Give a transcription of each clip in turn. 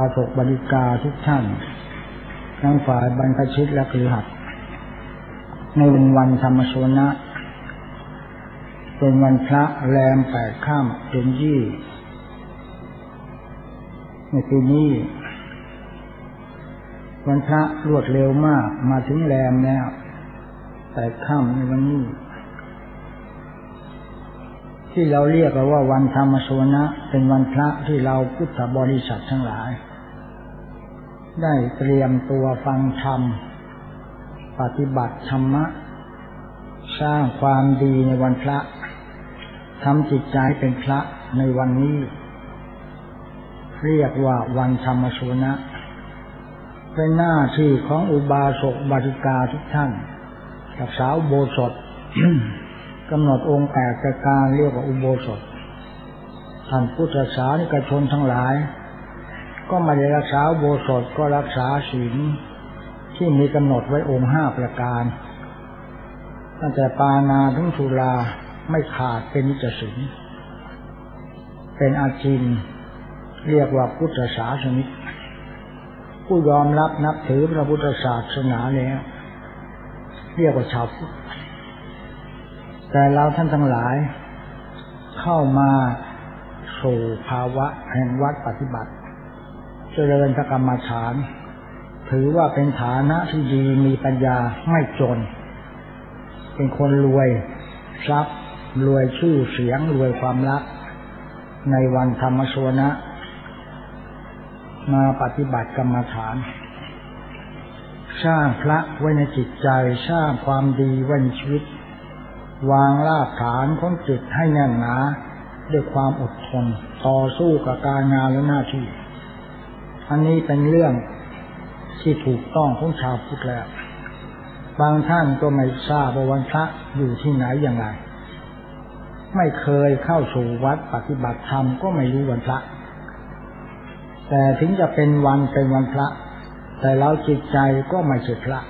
อาศกบริกาทุกท่านทั้งฝ่ายบรรพชิตและคือหัดในวันวันธรรมโชนะเป็นวันพระแรมแปดข้ามเดือนยี่ในปีนี้ วันพระรวดเร็วมากมาถึงแรมแล้วแปดข้ามในวันนี้ ที่เราเรียกว่าวันธรรมโชนะเป็นวันพระที่เราพุทธบริษัททั้งหลาย ได้เตรียมตัวฟังธรรม ปฏิบัติธรรมะ สร้างความดีในวันพระทำจิตใจเป็นพระในวันนี้ เรียกว่าวันธรรมชนะ เป็นหน้าที่ของอุบาสกบาริกาทุกท่านกับสาวโบสถกำหนดองค์แปดประการเรียกว่าอุโบสถท่านพุทธศาสนิกชนทั้งหลาย ก็ไม่ได้รักษาโบสถก็รักษาศีลที่มีกำหนดไว้องค์ห้าประการ ตั้งแต่ปานาถึงสุราไม่ขาดเป็นจสินเป็นอาจินเรียกว่าพุทธศาสนิกผู้ยอมรับนับถือพระพุทธศาสนาแล้วเรียกว่าชาวพุทธแต่เราท่านทั้งหลาย เข้ามาสู่ภาวะแห่งวัดปฏิบัติ เจริญพระกรรมฐาน ถือว่าเป็นฐานะที่ดีมีปัญญาไม่จน เป็นคนรวยทรัพย์รวยชื่อเสียงรวยความรัก ในวันธรรมสวนะ มาปฏิบัติกรรมฐาน สร้างพระไว้ในจิตใจสร้างความดีไว้ในชีวิต วางรากฐานของจิตให้แน่นหนาด้วยความอดทน ต่อสู้กับการงานและหน้าที่ อันนี้เป็นเรื่องที่ถูกต้องของชาวพุทธแล้ว บางท่านก็ไม่ทราบว่าวันพระอยู่ที่ไหนอย่างไร ไม่เคยเข้าสู่วัดปฏิบัติธรรมก็ไม่รู้วันพระ แต่ถึงจะเป็นวันเป็นวันพระ แต่เราจิตใจก็ไม่ใช่พระ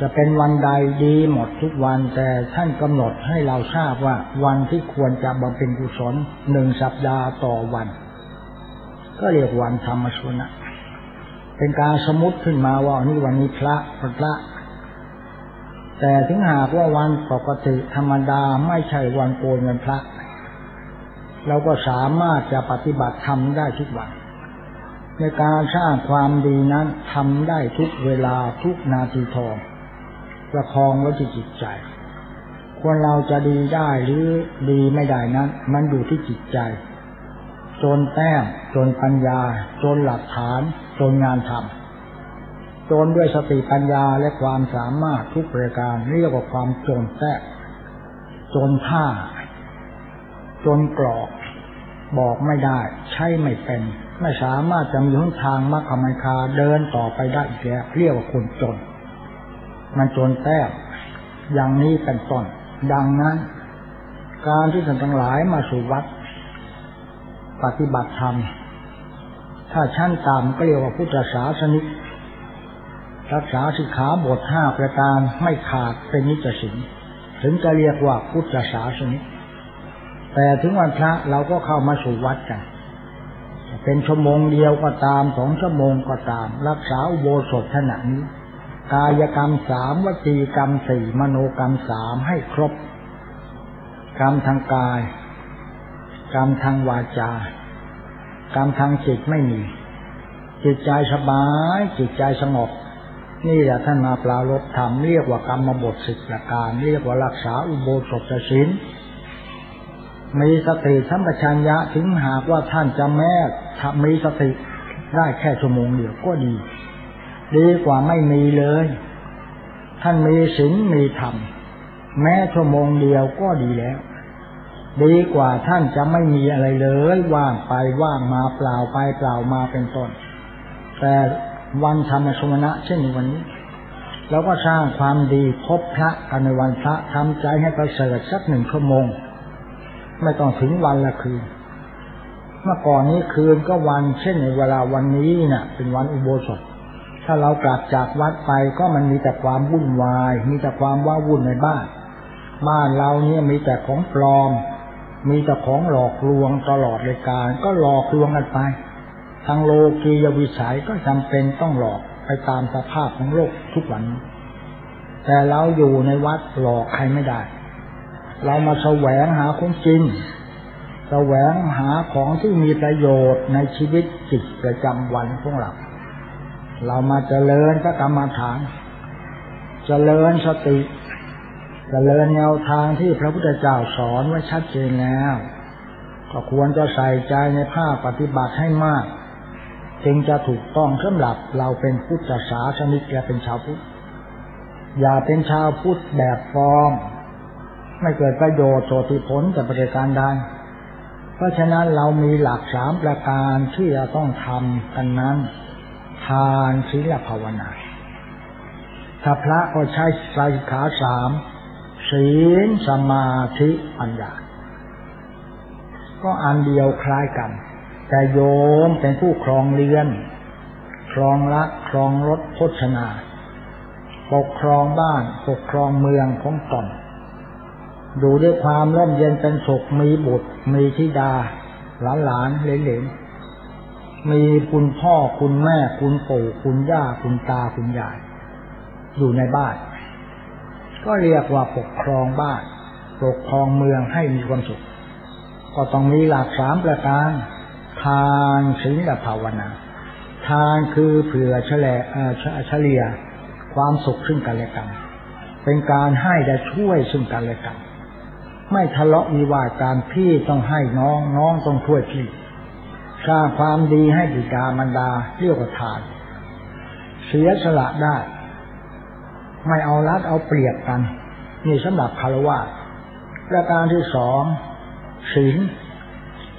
จะเป็นวันใดดีหมดทุกวัน แต่ท่านกำหนดให้เราทราบว่าวันที่ควรจะบำเพ็ญกุศลหนึ่งสัปดาห์ต่อวัน ก็เรียกวันธรรมชนะเป็นการสมมติขึ้นมาว่านี่วันนี้พระพระ แต่ถึงหากว่าวันปกติธรรมดาไม่ใช่วันโกนวันพระ เราก็สามารถจะปฏิบัติทำได้ทุกวัน ในการสร้างความดีนั้นทำได้ทุกเวลาทุกนาทีทองประคองไว้ที่จิตใจควรเราจะดีได้หรือดีไม่ได้นั้น มันอยู่ที่จิตใจ จนแต้มจนปัญญา จนหลักฐาน จนงานทำจนด้วยสติปัญญาและความสามารถทุกประการเรียกว่าความจนแท้จนท่า จนกรอก บอกไม่ได้ ใช่ไม่เป็น ไม่สามารถจะมีหนทางมรรคมคาเดินต่อไปได้อีกแล้วเรียกว่าคนจน มันจนแต้อย่างนี้เป็นต้นดังนั้น การที่ท่านทั้งหลายมาสู่วัด ปฏิบัติธรรม ถ้าชั้นต่ำก็เรียกว่าพุทธศาสนิกรักษาสิกขาบทห้าประการไม่ขาดเป็นนิจสินถึงจะเรียกว่าพุทธศาสนิกแต่ถึงวันพระเราก็เข้ามาสู่วัดกันเป็นชั่วโมงเดียวก็ตามสองชั่วโมงก็ตาม รักษาอุโบสถขณะนี้ กายกรรมสามวจีกรรมสี่มโนกรรมสามให้ครบ กรรมทางกาย กรรมทางวาจากรรมทางจิตไม่มี จิตใจสบาย จิตใจสงบ นี่แหละท่านมาปลาลบธรรมเรียกว่ากรรมบทสิกประการ เรียกว่ารักษาอุโบสถศีลมีสติสัมปชัญญะถึงหากว่าท่านจะแม้ทำมีสติได้แค่ชั่วโมงเดียวก็ดี ดีกว่าไม่มีเลย ท่านมีศีลมีธรรมแม้ชั่วโมงเดียวก็ดีแล้ว ดีกว่าท่านจะไม่มีอะไรเลย ว่างไปว่างมาเปล่าไปเปล่ามาเป็นต้น แต่วันธรรมชมนะเช่นวันนี้เราก็สร้างความดีพบพระกันในวันพระทำใจให้ประเสริฐสักหนึ่งชั่วโมง ไม่ต้องถึงวันละคืน เมื่อก่อนนี้คืนก็วันเช่นในเวลาวันนี้นะ่ะ เป็นวันอุโบสถ ถ้าเรากลับจากวัดไปก็มันมีแต่ความวุ่นวาย มีแต่ความว้าวุ่นในบ้าน บ้านเราเนี่ยมีแต่ของปลอม มีแต่ของหลอกลวงตลอดเลยการ ก็หลอกลวงกันไป ทางโลกียวิสัยก็จำเป็นต้องหลอกไปตามสภาพของโลกทุกวัน แต่เราอยู่ในวัดหลอกใครไม่ได้ เรามาแสวงหาของจริงแสวงหาของที่มีประโยชน์ในชีวิตจิตประจำวันของเรา เรามาเจริญพระกรรมฐาน เจริญสติ เจริญแนวทางที่พระพุทธเจ้าสอนไว้ชัดเจนแล้ว ก็ควรจะใส่ใจในภาคปฏิบัติให้มาก จึงจะถูกต้องสำหรับเราเป็นพุทธศาสนิกและเป็นชาวพุทธอย่าเป็นชาวพุทธแบบฟอร์มไม่เกิดประโยชน์โสติผลแต่ประการใดเพราะฉะนั้นเรามีหลักสามประการที่จะต้องทำกันนั้น ทานศีลภาวนาถ้าพระก็ใช้สายขาสาม ศีลสมาธิปัญญา ก็อันเดียวคล้ายกัน แต่โยมเป็นผู้ครองเรือน ครองละครองรถพชนา ปกครองบ้านปกครองเมืองของตนดูด้วยความร่มเย็นเป็นสุขมีบุตร มีธิดา หลานหลานเหลนเหลนมีคุณพ่อคุณแม่คุณปู่คุณย่าคุณตาคุณยาย อยู่ในบ้าน ก็เรียกว่าปกครองบ้านปกครองเมืองให้มีความสุข ก็ต้องมีหลักสามประการทานศีลภาวนา ทานคือเผื่อเฉลเฉลี่ยความสุขซึ่งกันและกัน เป็นการให้และช่วยซึ่งกันและกัน ไม่ทะเลาะวิวาทการพี่ต้องให้น้องน้องต้องช่วยพี่สร้างความดีให้บิดามารดาเรียกว่าทาน เสียสละได้ ไม่เอารัดเอาเปรียบกัน นี่สำหรับคารวะประการที่สองศีล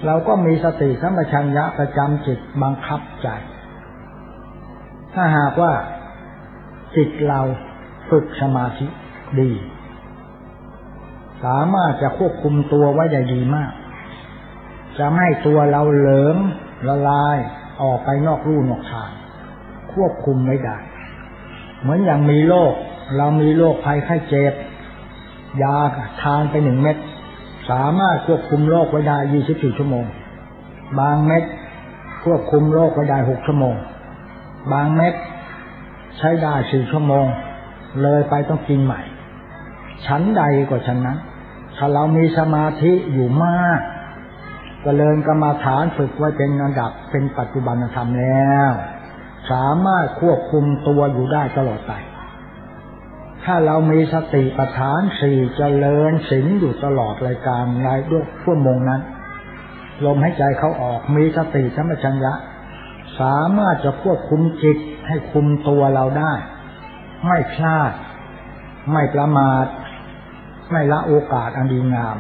เราก็มีสติสัมปชัญญะประจำจิตบังคับใจ ถ้าหากว่าจิตเราฝึกสมาธิดี สามารถจะควบคุมตัวไว้ได้ดีมาก จะไม่ตัวเราเหลิงละลายออกไปนอกรูนอกทาง ควบคุมไม่ได้ เหมือนอย่างมีโรค เรามีโรคภัยไข้เจ็บ ยาทานไปหนึ่งเม็ดสามารถควบคุมโรคไว้ได้ยี่สิบสี่ชั่วโมง บางเม็ดควบคุมโรคไว้ได้หกชั่วโมง บางเม็ดใช้ได้สี่ชั่วโมง เลยไปต้องกินใหม่ ชั้นใดกว่าชั้นนั้น ถ้าเรามีสมาธิอยู่มากจเจริญกรรมาฐานฝึกไว้เป็นระดับเป็นปัจจุบันธรรมแล้ว สามารถควบคุมตัวอยู่ได้ตลอดไป ถ้าเรามีสติปัฏฐานสี่เจริญสิงอยู่ตลอดรายการรายด้วยชั่วโมงนั้น ลมให้ใจเขาออกมีสติธรรมชัญญะ สามารถจะควบคุมจิตให้คุมตัวเราได้ ไม่พลาด ไม่ประมาท ไม่ละโอกาสอันดีงาม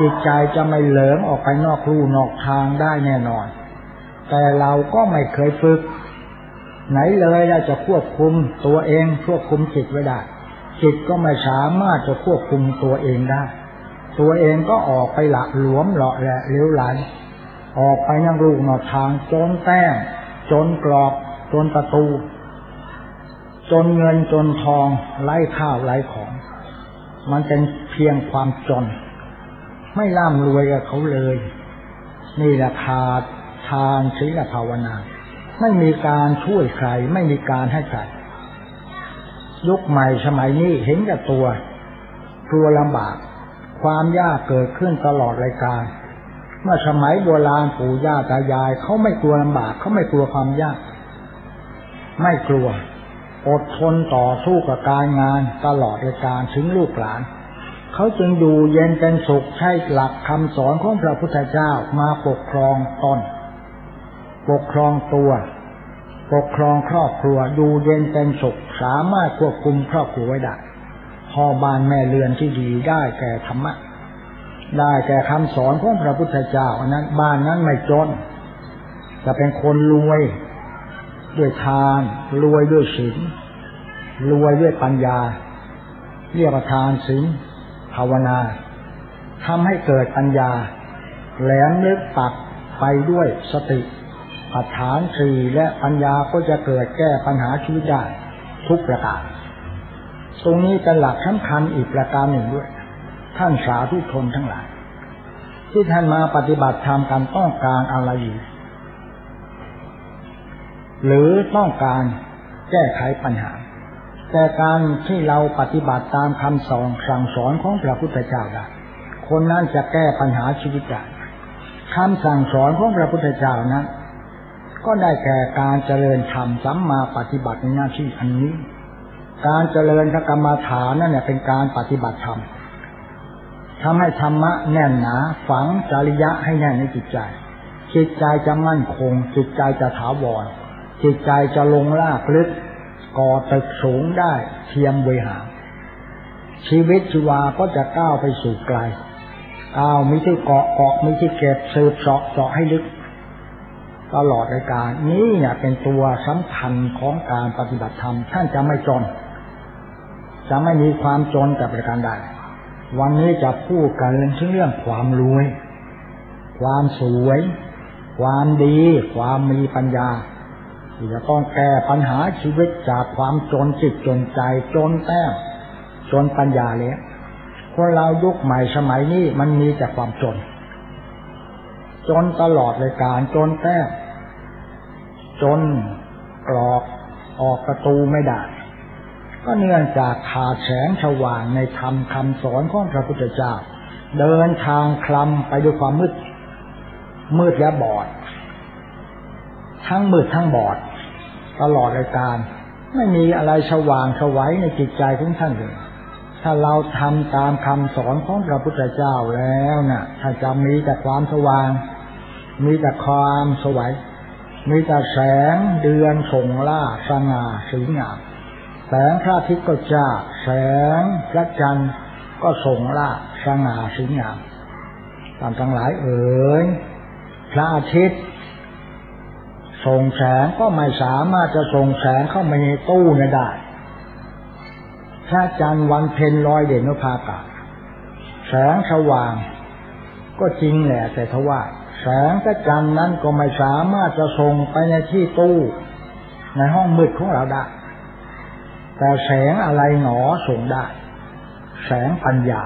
จิตใจจะไม่เหลิงออกไปนอกรูนอกทางได้แน่นอน แต่เราก็ไม่เคยฝึก ไหนเลยเราจะควบคุมตัวเองควบคุมจิตไว้ได้ จิตก็ไม่สามารถจะควบคุมตัวเองได้ ตัวเองก็ออกไปหละหลวมหล่อแหละเลี้ยวไหล ออกไปนั่งรูนอกทางจนแต้งจนกรอบ จนประตู จนเงินจนทองไล่ข้าวไล่ของ มันเป็นเพียงความจน ไม่ร่ำรวยกับเขาเลย นี่แหละขาดทานศีลภาวนา ไม่มีการช่วยใคร ไม่มีการให้ใคร ยุคใหม่สมัยนี้เห็นกับตัวกลัวลำบาก ความยากเกิดขึ้นตลอดรายการ เมื่อสมัยโบราณปู่ย่าตายายเขาไม่กลัวลำบากเขาไม่กลัวความยาก ไม่กลัว อดทนต่อสู้กับการงานตลอดในการถึงลูกหลานเขาจึงอยู่เย็นเป็นสุขใช้หลักคำสอนของพระพุทธเจ้ามาปกครองตนปกครองตัว ปกครองครอบครัวอยู่เย็นเป็นสุขสามารถควบคุมครอบครัวไว้ได้พ่อบ้านแม่เรือนที่ดีได้แก่ธรรมะได้แก่คำสอนของพระพุทธเจ้าอันนั้นบ้านนั้นไม่จน จะเป็นคนรวยด้วยทานรวยด้วยศีลรวยด้วยปัญญา เรียกว่าทานศีลภาวนาทำให้เกิดปัญญา แหลมลึกปัดไปด้วยสติ ปัฏฐานสี่และปัญญาก็จะเกิดแก้ปัญหาชีวิตได้ทุกประการ ตรงนี้เป็นหลักสำคัญอีกประการหนึ่งด้วย ท่านสาธุชนทั้งหลาย ที่ท่านมาปฏิบัติธรรมกันต้องการอะไรอยู่หรือต้องการแก้ไขปัญหา แต่การที่เราปฏิบัติตามคำสอนสั่งสอนของพระพุทธเจ้าได้คนนั้นจะแก้ปัญหาชีวิตได้คำสั่งสอนของพระพุทธเจ้านั้น ก็ได้แก่การเจริญธรรมสัมมาปฏิบัติในหน้าที่อันนี้ การเจริญกรรมฐานนั่นเนี่ยเป็นการปฏิบัติธรรมทำให้ธรรมะแน่นหนา ฝังจริยะให้แน่นในจิตใจ จิตใจจะมั่นคง จิตใจจะถาวร จิตใจจะลงลากลึก ก่อตึกสูงได้เทียมเวหา ชีวิตชีวาก็จะก้าวไปสู่ไกลก้าวมีที่เกาะเกาะมีที่เก็บสืบเสาะเสาะให้ลึก ตลอดรายการ นี้เนี่ยเป็นตัวสำคัญของการปฏิบัติธรรมท่านจะไม่จน จะไม่มีความจนกับประการใดวันนี้จะพูดกันเรื่องเรื่องความรวย ความสวย ความดี ความมีปัญญาที่จะต้องแก้ปัญหาชีวิตจากความจนจิตจนใจจนแต้มจนปัญญาเลยคนเรายุคใหม่สมัยนี้มันมีแต่ความจน จนตลอดเลยการจนแต้ม จนกรอกออกประตูไม่ได้ ก็เนื่องจากขาดแสงสว่างในธรรมคำสอนของพระพุทธเจ้า เดินทางคลำไปด้วยความมืด มืดและบอด ทั้งมืดทั้งบอด ตลอดรายการไม่มีอะไรสว่างสวัยในจิตใจของท่านเลย ถ้าเราทำตามคำสอนของพระพุทธเจ้าแล้วนะ่ะ ถ้าจะมีแต่ความสว่าง มีแต่ความสวัย มีแต่แสงเดือนส่งล่าสง่าสีงามแสงพระอาทิตย์ก็จ้า แสงพระจันทร์ก็ส่งล่าสง่าสีงามตามทั้งหลายเอ๋ยพระอาทิตย์ส่งแสงก็ไม่สามารถจะส่งแสงเข้ามาในตู้นี่ได้พระจันทร์วันเพ็ญลอยเด่นนภากาศแสงสว่าง ก็จริงแหละแต่ทว่า แสงพระจันทร์นั้นก็ไม่สามารถจะส่งไปในที่ตู้ในห้องมืดของเราได้ แต่แสงอะไรหนอส่งได้ แสงปัญญา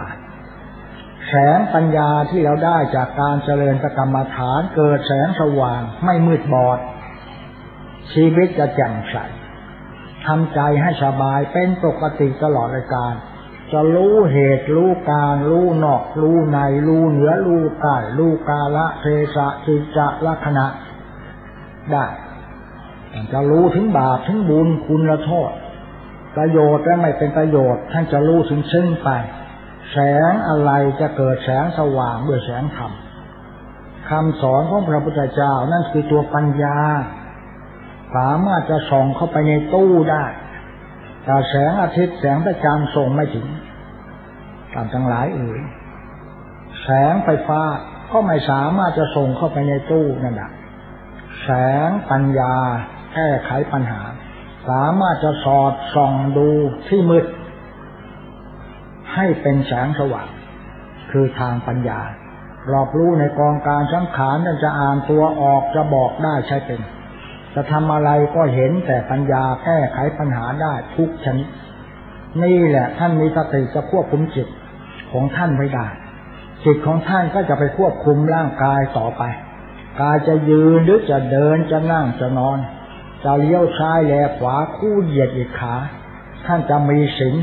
แสงปัญญาที่เราได้จากการเจริญกรรมฐานเกิดแสงสว่างไม่มืดบอด ชีวิตจะแจ่มใสทำใจให้สบายเป็นปกติตลอดรายการ จะรู้เหตุรู้การรู้นอก รู้ในรู้เหนือรู้ใต้รู้กาละเทศะจิจะลักษณะ ได้จะรู้ถึงบาปถึงบุญคุณละโทษ ประโยชน์และไม่เป็นประโยชน์ ท่านจะรู้ซึ้งซึ้งไป แสงอะไรจะเกิดแสงสว่างด้วยแสงธรรมคำสอนของพระพุทธเจ้านั่นคือตัวปัญญา สามารถจะส่องเข้าไปในตู้ได้ แต่แสงอาทิตย์แสงพระจันทร์ส่งไม่ถึงตามทั้งหลายเอ่ยแสงไฟฟ้าก็ไม่สามารถจะส่งเข้าไปในตู้นั่นแหละแสงปัญญาแก้ไขปัญหา สามารถจะสอดส่องดูที่มืด ให้เป็นแสงสว่าง คือทางปัญญารอบรู้ในกองการสังขารนั่นจะอ่านตัวออกจะบอกได้ใช่เป็น จะทำอะไรก็เห็นแต่ปัญญาแก้ไขปัญหาได้ทุกชนิดนี่แหละ ท่านมีสติจะควบคุมจิตของท่านไว้ได้จิตของท่านก็จะไปควบคุมร่างกายต่อไป กายจะยืนหรือจะเดินจะนั่งจะนอน จะเลี้ยวซ้ายแลขวาคู่เหยียดอีกขา ท่านจะมีศีล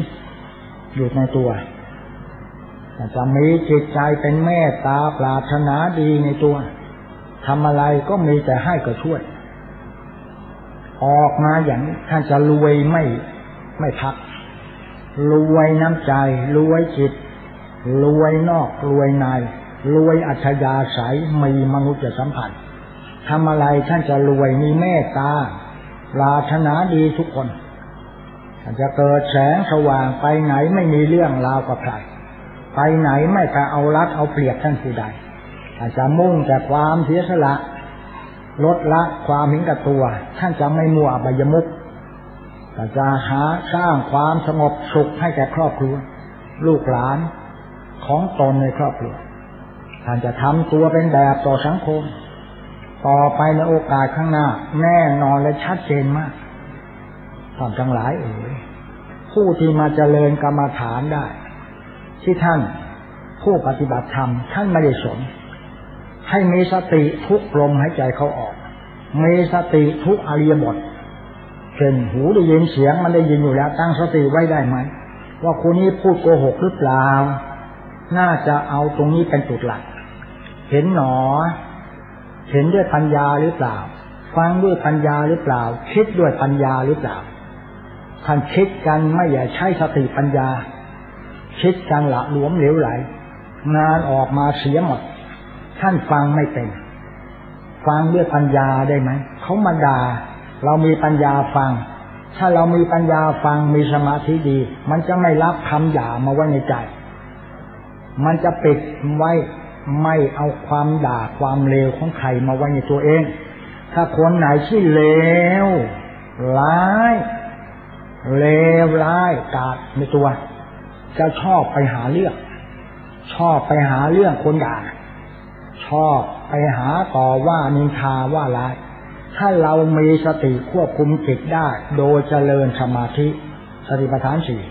อยู่ในตัวจะมีจิตใจเป็นเมตตาปราถนาดีในตัวทำอะไรก็มีแต่ให้ก็ช่วย ออกมาอย่างท่านจะรวยไม่ไม่พัก รวยน้ำใจ รวยจิต รวยนอก รวยใน รวยอัจยาศัยมีมนุษยสัมพันธ์ทำอะไรท่านจะรวยมีเมตตาปรารถนาดีทุกคนจะเกิดแสงสว่างไปไหนไม่มีเรื่องราวกับใครไปไหนไม่จะเอารัดเอาเปรียบท่านผู้ใดอาจจะมุ่งแต่ความเสียสละ ลดละความหิงกับตัว ท่านจะไม่มัวอบายมุกแต่จะหาสร้างความสงบสุขให้แก่ครอบครัว ลูกหลานของตนในครอบครัว ท่านจะทำตัวเป็นแบบต่อสังคม ต่อไปในโอกาสข้างหน้า แน่นอนและชัดเจนมากท่านทั้งหลายเอ๋ยผู้ที่มาเจริญกรรมฐานได้ ที่ท่านผู้ปฏิบัติธรรมท่านไม่ได้สน ให้มีสติทุกลมหายใจเขาออกมีสติทุกอริยบทเช่นหูได้ยินเสียงมันได้ยินอยู่แล้ว ตั้งสติไว้ได้ไหมว่าคนนี้พูดโกหกหรือเปล่า น่าจะเอาตรงนี้เป็นจุดหลัก เห็นหนอ เห็นด้วยปัญญาหรือเปล่า ฟังด้วยปัญญาหรือเปล่า คิดด้วยปัญญาหรือเปล่าท่านคิดกันไม่อย่าใช้สติปัญญา คิดกันละหลวมเหลวไหล งานออกมาเสียหมด ท่านฟังไม่เป็น ฟังด้วยปัญญาได้ไหมเขามาด่าเรามีปัญญาฟัง ถ้าเรามีปัญญาฟังมีสมาธิดี มันจะไม่รับคำด่ามาไว้ในใจ มันจะปิดไว้ไม่เอาความด่าความเลวของใครมาไว้ในตัวเอง ถ้าคนไหนที่เลวร้าย เลวร้ายกาดในตัว จะชอบไปหาเรื่อง ชอบไปหาเรื่องคนด่า ชอบไปหาต่อว่านินทาว่าร้าย ถ้าเรามีสติควบคุมจิตได้ โดยเจริญสมาธิสติปัฏฐานสี่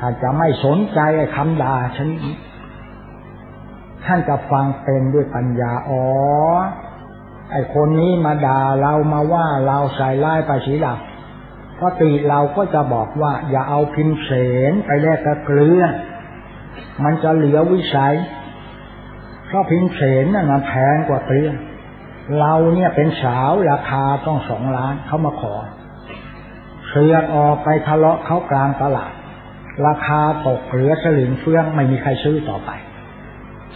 ท่านจะไม่สนใจคำด่าชนิดท่านจะฟังเป็นด้วยปัญญาอ๋อไอคนนี้มาด่าเรามาว่าเราใส่ร้ายไปสีดับสติเราก็จะบอกว่า อย่าเอาพิมเสนไปแลกกับเกลือ มันจะเหลือวิสัย เพราพิมเสนนั่นมันแพงกว่าเกลือเราเนี่ยเป็นสาวราคาต้องสองล้านเขามาขอ เสือกออกไปทะเลาะเขากลางตลาด ราคาตกเหลือสลึงเฟื่องไม่มีใครซื้อต่อไป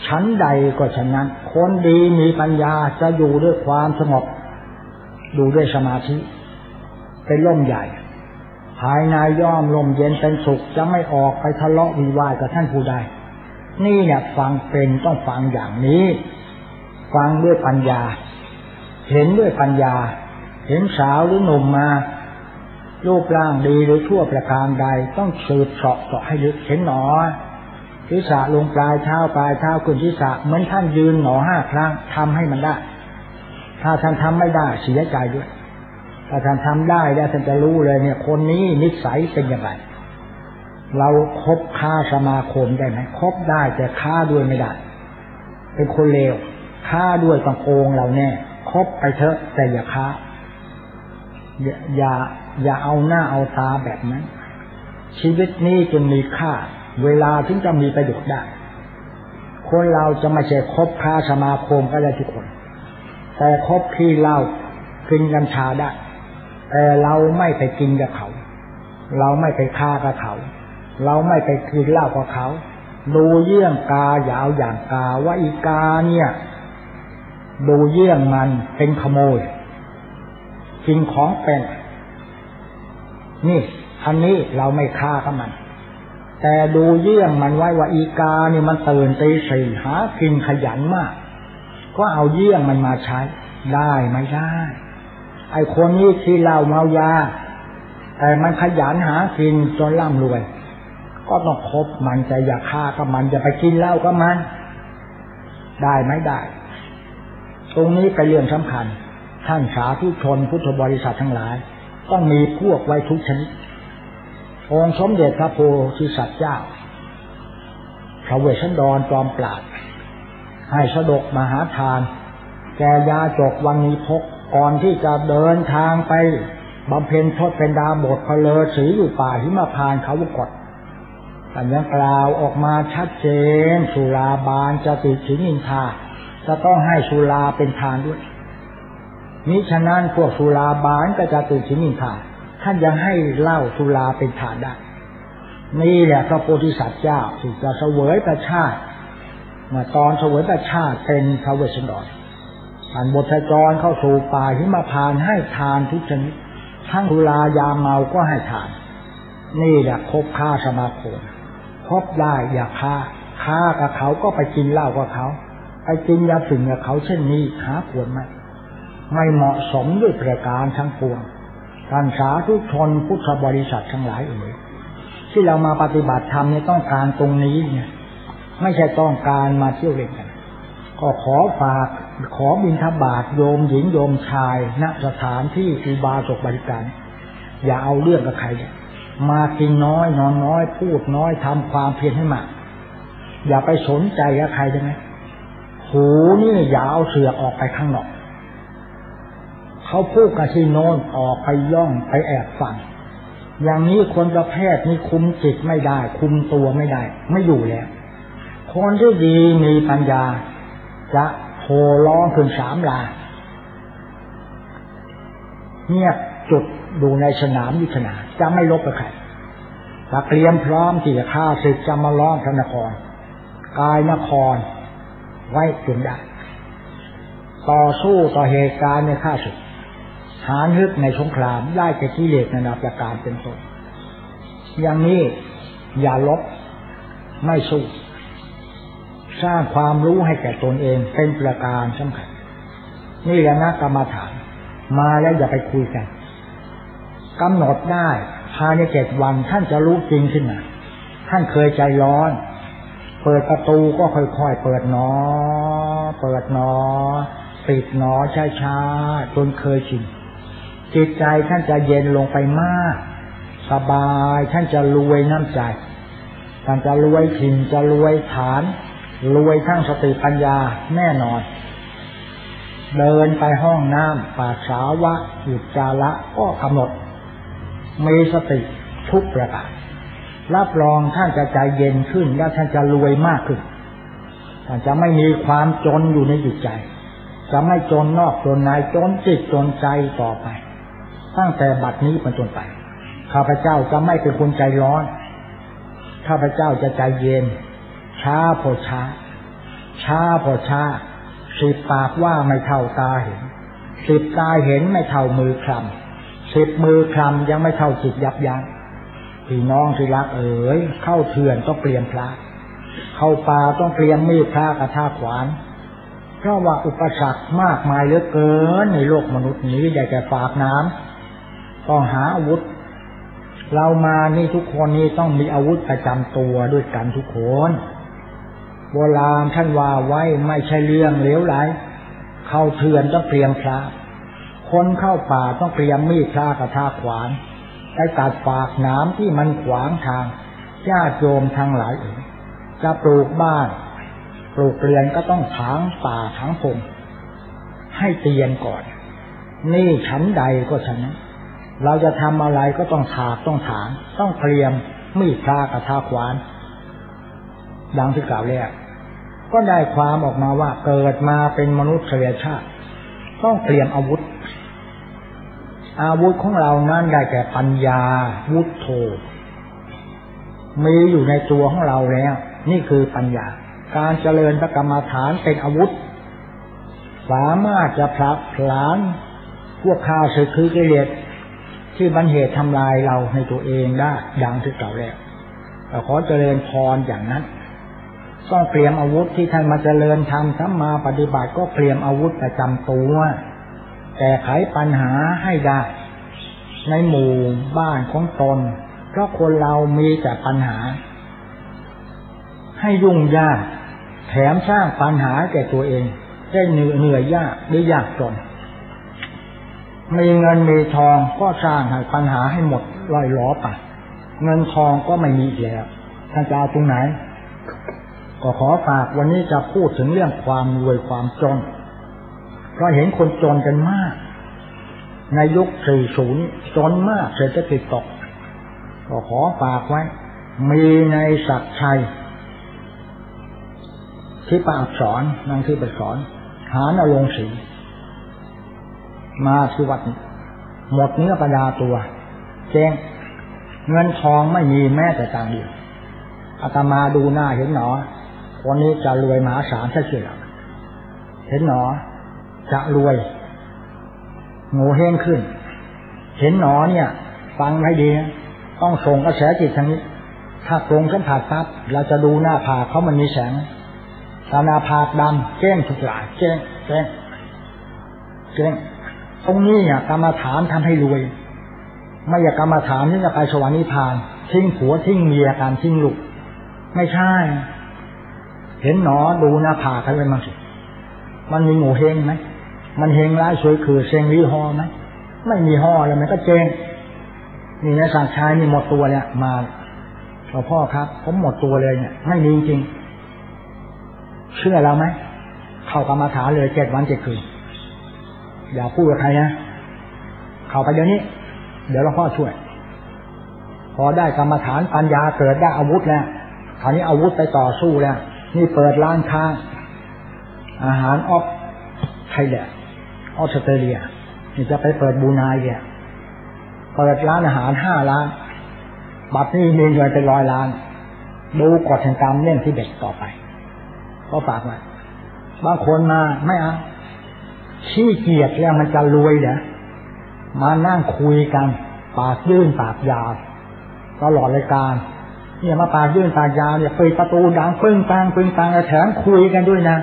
ชั้นใดก็ฉะนั้น คนดีมีปัญญาจะอยู่ด้วยความสงบอยู่ด้วยสมาธิ เป็นล่มใหญ่ ภายในย่อมลมเย็นเป็นสุขจะไม่ออกไปทะเลาะวิวาทกับท่านผู้ใด นี่เนี่ยฟังเป็นต้องฟังอย่างนี้ ฟังด้วยปัญญา เห็นด้วยปัญญา เห็นสาวหรือหนุ่มมารูปร่างดีหรือทั่วประการใด ต้องสืบเสาะเสาะให้ลึกเห็นหนอทิศะลงปลายเท้าปลายเท้าขึ้นทิศะเหมือนท่านยืนหนอห้าครั้งทำให้มันได้ ถ้าท่านทำไม่ได้เสียใจด้วย ถ้าท่านทำได้แล้วท่านจะรู้เลยเนี่ย คนนี้นิสัยเป็นยังไง เราครบค้าสมาคมได้ไหมครบได้แต่ค้าด้วยไม่ได้ เป็นคนเลวค้าด้วยต้องโกงเราแน่คบไปเถอะแต่อย่าค้าอย่าอย่าอย่าเอาหน้าเอาตาแบบนั้น ชีวิตนี้จนมีค่า เวลาถึงจะมีประโยชน์ได้ คนเราจะไม่ใช่คบค้าสมาคมก็ได้ทุกคน แต่คบที่เล่ากินกัญชาได้แต่เราไม่ไปกินกับเขา เราไม่ไปฆ่ากับเขา เราไม่ไปกินเหล้ากับเขา ดูเยี่ยงกาอยาเอย่างกาว่าอีกาเนี่ย ดูเยี่ยงมันเป็นขโมยกินของเป็นนี่อันนี้เราไม่ฆ่ากับมัน แต่ดูเยี่ยงมันไว้ว่าอีกาเนี่ยมันตื่นตีสี่หากินขยันมาก ก็เอาเยี่ยงมันมาใช้ ได้ไม่ได้ ไอคนนี้ที่เหล้าเมายาแต่มันขยันหากินจนร่ำรวย ก็ต้องคบมันจะอย่าฆ่ากับมันอย่าไปกินเหล้ากับมัน ได้ไหมได้ ตรงนี้เป็นเรื่องสำคัญ ท่านสาธุชนพุทธบริษัททั้งหลาย ต้องมีพวกไว้ทุกชนิด องค์สมเด็จพระโพธิสัตว์เจ้าพระเวชันดรจอมปราด ให้สดกมหาทาน แกยาจกวันนี้พกก่อนที่จะเดินทางไปบำเพ็ญทศเป็นดาบทพเลอสีอยู่ป่าหิมพานเขาวกด แต่ยังกล่าวออกมาชัดเจน สุราบานจะติดชินินทาจะต้องให้สุราเป็นทานด้วยมิฉะนั้นพวกสุราบานก็จะติดชินินทาท่านยังให้เล่าสุราเป็นทานได้ นี่แหละพระโพธิสัตว์เจ้าที่จะเสวยประชาติมาตอนเสวยประชาติเป็นพระเวสสันดรท่านบทจรเข้าสู่ป่าหิมพานให้ทานทุกชนิดทั้งสุรายาเมาก็ให้ทาน นี่แหละคบค้าสมาคม คบได้อย่าค้าค้ากับเขาก็ไปกินเหล้ากับเขา ไปกินยาฝิ่นกับเขาเช่นนี้หาควรไหมไม่เหมาะสมด้วยประการทั้งปวงท่านสาธุชนพุทธบริษัททั้งหลายเอ่ยที่เรามาปฏิบัติธรรมเนี่ยต้องการตรงนี้เนี่ย ไม่ใช่ต้องการมาเที่ยวเล่นกัน ก็ขอฝากขอบินทบาทโยมหญิงโยมชายณสถานที่อุบาสกบริการ อย่าเอาเรื่องกับใคร มากินน้อย นอนน้อย พูดน้อยทำความเพียรให้มาก อย่าไปสนใจกับใครใช่ไหมหูนี่อย่าเอาเสือออกไปข้างนอกเขาพูดกับที่โน้นออกไปย่องไปแอบฟัง อย่างนี้คนประเภทนี้คุมจิตไม่ได้ คุมตัวไม่ได้ ไม่อยู่แล้ว คนที่ดีมีปัญญา จะโหร้องขึ้นสามลาเงียบจุด ดูในสนามยุทธนาจะไม่ลบกับใครจะเตรียมพร้อมที่จะฆ่าศึกจะมาล้อมพระนคร กายนคร ไว้ถึงได้ต่อสู้ต่อเหตุการณ์ในข้าศึกหานฮึกในสงครามได้แก่กิเลสนานาประการเป็นต้นอย่างนี้อย่าลบไม่สู้สร้างความรู้ให้แก่ตนเองเป็นประการสำคัญ นี่แหละนะกรรมฐาน มาแล้วอย่าไปคุยกัน กำหนดได้ภายในเจ็ดวันท่านจะรู้จริงขึ้นมาท่านเคยใจร้อน เปิดประตูก็ค่อยๆเปิดหนอ เปิดหนอ ปิดหนอช้าๆจนเคยชินจิตใจท่านจะเย็นลงไปมาก สบายท่านจะรวยน้ำใจท่านจะรวยถิ่นจะรวยฐาน รวยทั้งสติปัญญาแน่นอน เดินไปห้องน้ำปาสาวะอุจจาระก็กำหนด มีสติทุกประการรับรองท่านจะใจเย็นขึ้น และท่านจะรวยมากขึ้นท่านจะไม่มีความจนอยู่ในจิตใจ จะไม่จนนอกจนในจนจิตจนใจต่อไป ตั้งแต่บัดนี้เป็นต้นไปข้าพเจ้าจะไม่เป็นคนใจร้อนข้าพเจ้าจะใจเย็น ช้าพอช้า ช้าพอช้าสิบปากว่าไม่เท่าตาเห็นสิบตาเห็นไม่เท่ามือคลำ สิบมือคลำยังไม่เท่าจิตยับยั้งพี่น้องที่รักเอ๋ยเข้าเถื่อนต้องเปลี่ยนพระ เข้าป่าต้องเตรียมมีดพระกระทาขวานเพราะว่าอุปสรรคมากมายเหลือเกินในโลกมนุษย์นี้ใหญ่แก่ฝากน้ำต้องหาอาวุธ เรามานี่ทุกคนนี้ต้องมีอาวุธประจำตัวด้วยกันทุกคนโบราณท่านว่าไว้ไม่ใช่เรื่องเลวไหลเข้าเถื่อนต้องเตรียมพระ คนเข้าป่าต้องเตรียมมีดพระกระทาขวานไปตัดฝากน้ำที่มันขวางทางญาติโยมทางหลายเองจะปลูกบ้าน ปลูกเรือนก็ต้องถางป่าถางพงให้เตียนก่อน นี่ชั้นใดก็ชั้นนั้นเราจะทำอะไรก็ต้องถากต้องถางต้องเตรียมมีดพระกระทาขวาน ดังที่กล่าวแล้วก็ได้ความออกมาว่าเกิดมาเป็นมนุษยชาติ ต้องเตรียมอาวุธ อาวุธของเรานั้นได้แก่ปัญญาวุฒโธมีอยู่ในตัวของเราแล้ว นี่คือปัญญา การเจริญพระกรรมฐานเป็นอาวุธ สามารถจะผลักผลานพวกข้าศึกคือกิเลสที่บันเหตุทำลายเราในตัวเองได้ดังที่เก่าวแล้วขอเจริญพรอย่างนั้นต้องเตรียมอาวุธที่ท่านมาเจริญทำทั้งมาปฏิบัติก็เตรียมอาวุธประจำตัว แก้ไขปัญหาให้ได้ ในหมู่บ้านของตน เพราะคนเรามีแต่ปัญหา ให้ยุ่งยาก แถมสร้างปัญหาแก่ตัวเอง ได้เหนื่อยเหนื่อยยากหรือยากจนมีเงินมีทองก็สร้างให้ปัญหาให้หมดลอยล้อไปเงินทองก็ไม่มีแล้วท่านจะเอาตรงไหน ก็ขอฝากวันนี้จะพูดถึงเรื่องความรวยความจน เพราะเห็นคนจนกันมาก ในยุค40จนมากเศรษฐกิจตก ก็ขอฝากไว้ มีในศักชัยที่ปาอักษรนางที่ไปสอนหานอลงสีมาที่วัดหมดเนื้อประดาตัว แจ้งเงินทองไม่มีแม้แต่ต่างเดียวอาตมาดูหน้าเห็นหนอคนนี้จะรวยมหาศาลใช่ไหมเห็นหนอ จะรวยโง่เฮงขึ้น เห็นหนอเนี่ย ฟังให้ดีต้องส่งกระแสจิตทางนี้ ถ้าตรงสัมผัสปั๊บเราจะดูหน้าผากเขามันมีแสงตาหน้าผากดำแจ้งทุกหลายแจ้งแจ้งแจ้งตรงนี้เนี่ยกรรมฐานทำให้รวย ไม่อยากกรรมฐานที่จะไปสวรรค์นิพพาน ทิ้งผัวทิ้งเมียการทิ้งลูกไม่ใช่ เห็นหนอดูหน้าผากเขาเลยมั้งสิมันมีหมูเฮงไหม มันเฮงร้ายสวยคือเซงรีฮอไหมไม่มีห่อแล้วมันก็เจงนี่นะสังชายนี่หมดตัวเนี่ย มาหลวงพ่อครับ ผมหมดตัวเลยเนี่ย ไม่มีจริงเชื่อเราไหมเข้ากรรมาฐานเลยเจ็ดวันเจ็ดคืนอย่าพูดกับใครนะเข้าไปเดี๋ยวนี้ เดี๋ยวหลวงพ่อช่วย พอได้กรรมฐานปัญญาเกิดได้อาวุธแล้วคราวนี้อาวุธไปต่อสู้แล้วนี่เปิดร้านค้าอาหาร of Thailand ออสเตรเลียจะไปเปิดบรูไนเนี่ยเปิดร้านอาหารห้าล้าน บัดนี้มีเงินเป็นร้อยล้าน ดูกฎแห่งกรรมเล่นที่เด็กต่อไป ก็ฝากไว้บางคนมาไม่เอาขี้เกียจแล้วมันจะรวยเหรอมานั่งคุยกัน ปากยื่นปากยาวตลอดรายการเนี่ยมาปากยื่นปากยาวเนี่ยเปิดประตูดังปึ้งปังปึ้งปังแถมคุยกันด้วยนะ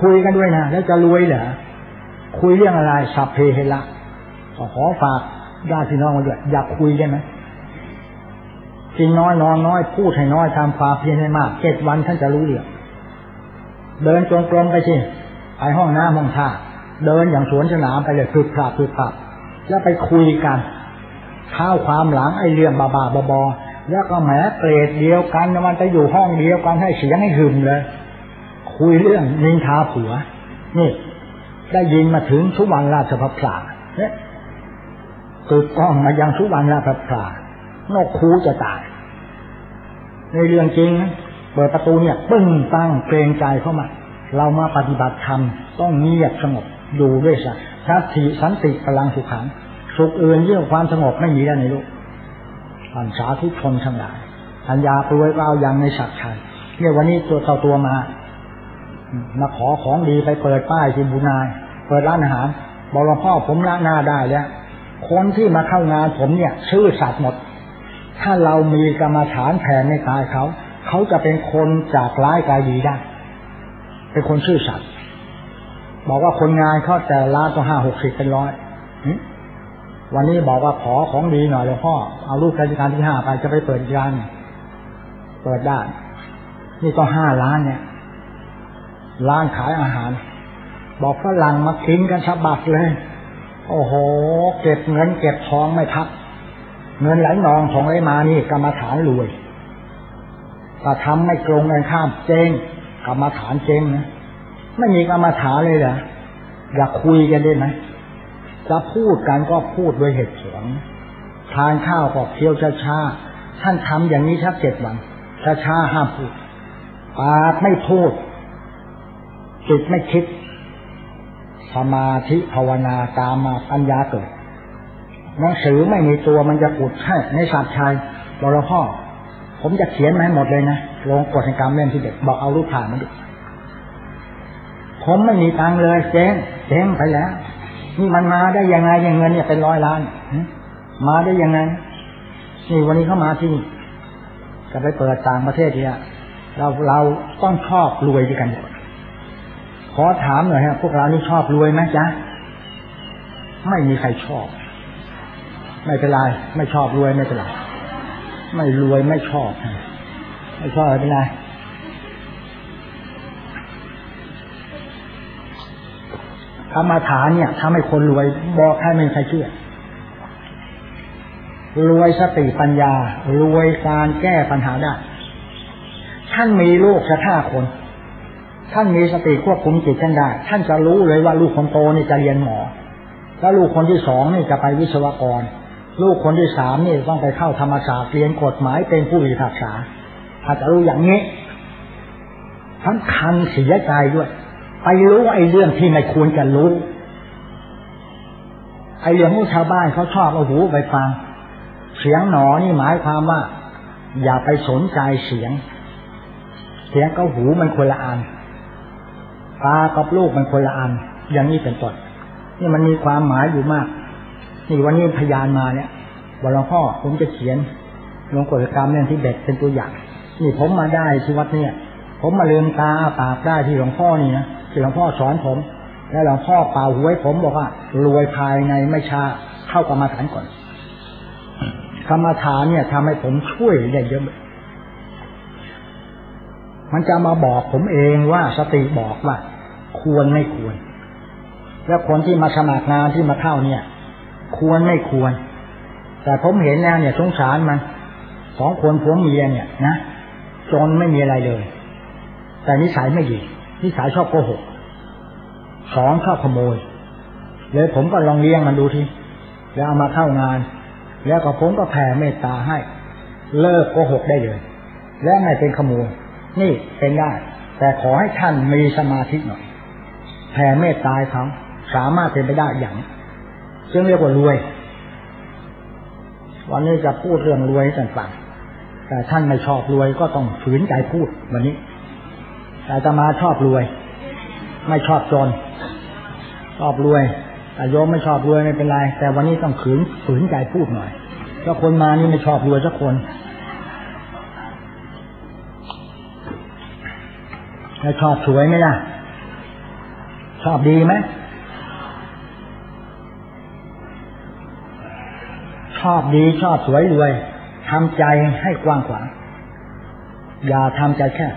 คุยกันด้วยนะแล้วจะรวยเหรอ คุยเรื่องอะไรสัพเพเหระขอฝากญาติพี่น้องมาด้วยอยากคุยได้ไหมกินน้อยนอนน้อยพูดให้น้อยทำความเพียรให้มากเจ็ดวันท่านจะรู้เรื่องเดินจงกรมไปสิไปห้องน้ำห้องท่าเดินอย่างสวนสนามไปเลยฝึกปราบฝึกปราบแล้วไปคุยกันข้าวความหลังไอเรื่องบาบาบอบอแล้วก็แหมเกรดเดียวกันมันจะอยู่ห้องเดียวกันให้เสียงให้หึมเลย คุยเรื่องนินทาผัว นี่ ได้ยินมาถึงสุวรรณราชพัฒนาเนี่ยติดกล้องมายังสุวรรณราชพัฒนานกคูจะตาย ในเรื่องจริงเปิดประตูเนี่ยปึ้งตั้งเกรงใจเข้ามา เรามาปฏิบัติธรรมต้องเงียบสงบดูด้วยสัทัศน์สันติพลังสุขังสุขอื่นยิ่งความสงบไม่มีแล้วในโลกท่านสาธุชนทั้งหลายปัญญาปรวยเอาอย่างในสักชัยเนี่ยวันนี้ตัวเต่าตัวมา มาขอของดีไปเปิดป้ายที่บุนาย เปิดร้านอาหารบอกหลวงพ่อผมละหน้าได้แล้วคนที่มาเข้างานผมเนี่ย ชื่อสัตว์หมด ถ้าเรามีกรรมฐานแผ่ในกายเขา เขาจะเป็นคนจากร้ายกายดีได้ เป็นคนชื่อสัตว์บอกว่าคนงานเขาแต่ล้านต้องห้าหกสิบเป็นร้อยวันนี้บอกว่าขอของดีหน่อยหลวงพ่อเอาลูกราชการที่ห้าไปจะไปเปิดร้านเปิดได้ นี่ก็ห้าล้านเนี่ย ร้านขายอาหาร บอกฝรั่งมากินกันฉบับเลย โอ้โห เก็บเงินเก็บทองไม่พัก เงินไหลนองของไหลมานี่กรรมฐานรวยแต่ทำไม่ตรงกันข้ามเจงกรรมฐานเจงนะไม่มีกรรมฐานเลยเหรออยากคุยกันได้ไหมจะพูดกันก็พูดด้วยเหตุผลทานข้าวก็เคี้ยวช้าๆท่านทำอย่างนี้ชักเจ็ดวันช้าๆห้ามพูดปากไม่พูด จิตไม่คิด สมาธิภาวนาตามมาปัญญาเกิดหนังสือไม่มีตัวมันจะปุดให้ในศาสตร์ชายบราพ่อ ผมจะเขียนมาให้หมดเลยนะลงกฎแห่งกรรมเล่นที่เด็กบอกเอารูปถ่ายมาดูผมไม่มีตังเลยเจ๊งเจ๊งไปแล้ว นี่มันมาได้ยังไงยังเงินเนี่ยเป็นร้อยล้านมาได้ยังไงนี่วันนี้เข้ามาที่นี่จะไปเปิดต่างประเทศเนี่ยเราเราต้องชอบรวยด้วยกันหมด ขอถามหน่อยฮะพวกเรานี่ชอบรวยไหมจ๊ะไม่มีใครชอบ ไม่เป็นไรไม่ชอบรวยไม่เป็นไรไม่รวยไม่ชอบไม่ชอบไม่เป็นไรกรรมาฐาเนี่ยถ้าไม่คนรวยบอกให้ไม่ใครเชื่อรวยสติปัญญา รวยการแก้ปัญหาได้ท่านมีลูกสักห้าคน ท่านมีสติควบคุมจิตท่านได้ ท่านจะรู้เลยว่าลูกคนโตนี่จะเรียนหมอ แล้วลูกคนที่สองนี่จะไปวิศวกร ลูกคนที่สามนี่ต้องไปเข้าธรรมศาสตร์เรียนกฎหมายเป็นผู้พิพากษาอาจจะรู้อย่างนี้ทั้งคันเสียใจด้วย ไปรู้ไอ้เรื่องที่ไม่ควรจะรู้ ไอ้เรื่องที่ชาวบ้านเขาชอบเอาหูไปฟัง เสียงหนอนี่หมายความว่า อย่าไปสนใจเสียง เสียงก็หูมันคนละอัน ตากับลูกมันคนละอัน อย่างนี้เป็นต้นนี่มันมีความหมายอยู่มาก นี่วันนี้พยานมาเนี่ยว่าหลวงพ่อผมจะเขียนหลวงกฎกรรมเรื่องที่เด็กเป็นตัวอย่าง นี่ผมมาได้ที่วัดเนี่ย ผมมาเลืมตาปากได้ที่หลวงพ่อนี่นะที่หลวงพ่อสอนผม แล้วหลวงพ่อเป่าหวยผมบอกว่า รวยภายในไม่ช้าเข้ากรรมฐานก่อนกรรมฐานเนี่ยทำให้ผมช่วยได้เยอะมันจะมาบอกผมเองว่าสติบอกว่า ควรไม่ควร แล้วคนที่มาสมัครงานที่มาเข้าเนี่ย ควรไม่ควร แต่ผมเห็นแล้วเนี่ยสงสารมันสองคนผัวเมียเนี่ยนะจนไม่มีอะไรเลย แต่นิสัยไม่ดีนิสัยชอบโกหกสองชอบขโมย เลยผมก็ลองเลี้ยงมันดูทีแล้วเอามาเข้างาน แล้วก็ผมก็แผ่เมตตาให้ เลิกโกหกได้เลย และไม่เป็นขโมยนี่เป็นได้ แต่ขอให้ท่านมีสมาธิหน่อย แผ่เมตตาเขาสามารถเป็นไปได้อย่างซึ่งเรียกว่ารวย วันนี้จะพูดเรื่องรวยต่างๆแต่ท่านไม่ชอบรวยก็ต้องฝืนใจพูดวันนี้ แต่จะมาชอบรวย ไม่ชอบจน ชอบรวย แต่โยมไม่ชอบรวยไม่เป็นไร แต่วันนี้ต้องขืนฝืนใจพูดหน่อยถ้าคนมานี่ไม่ชอบรวยสักคนแล้วชอบสวยไหมล่ะ ชอบดีไหมชอบดีชอบสวยรวยทำใจให้กว้างขวางอย่าทำใจแค่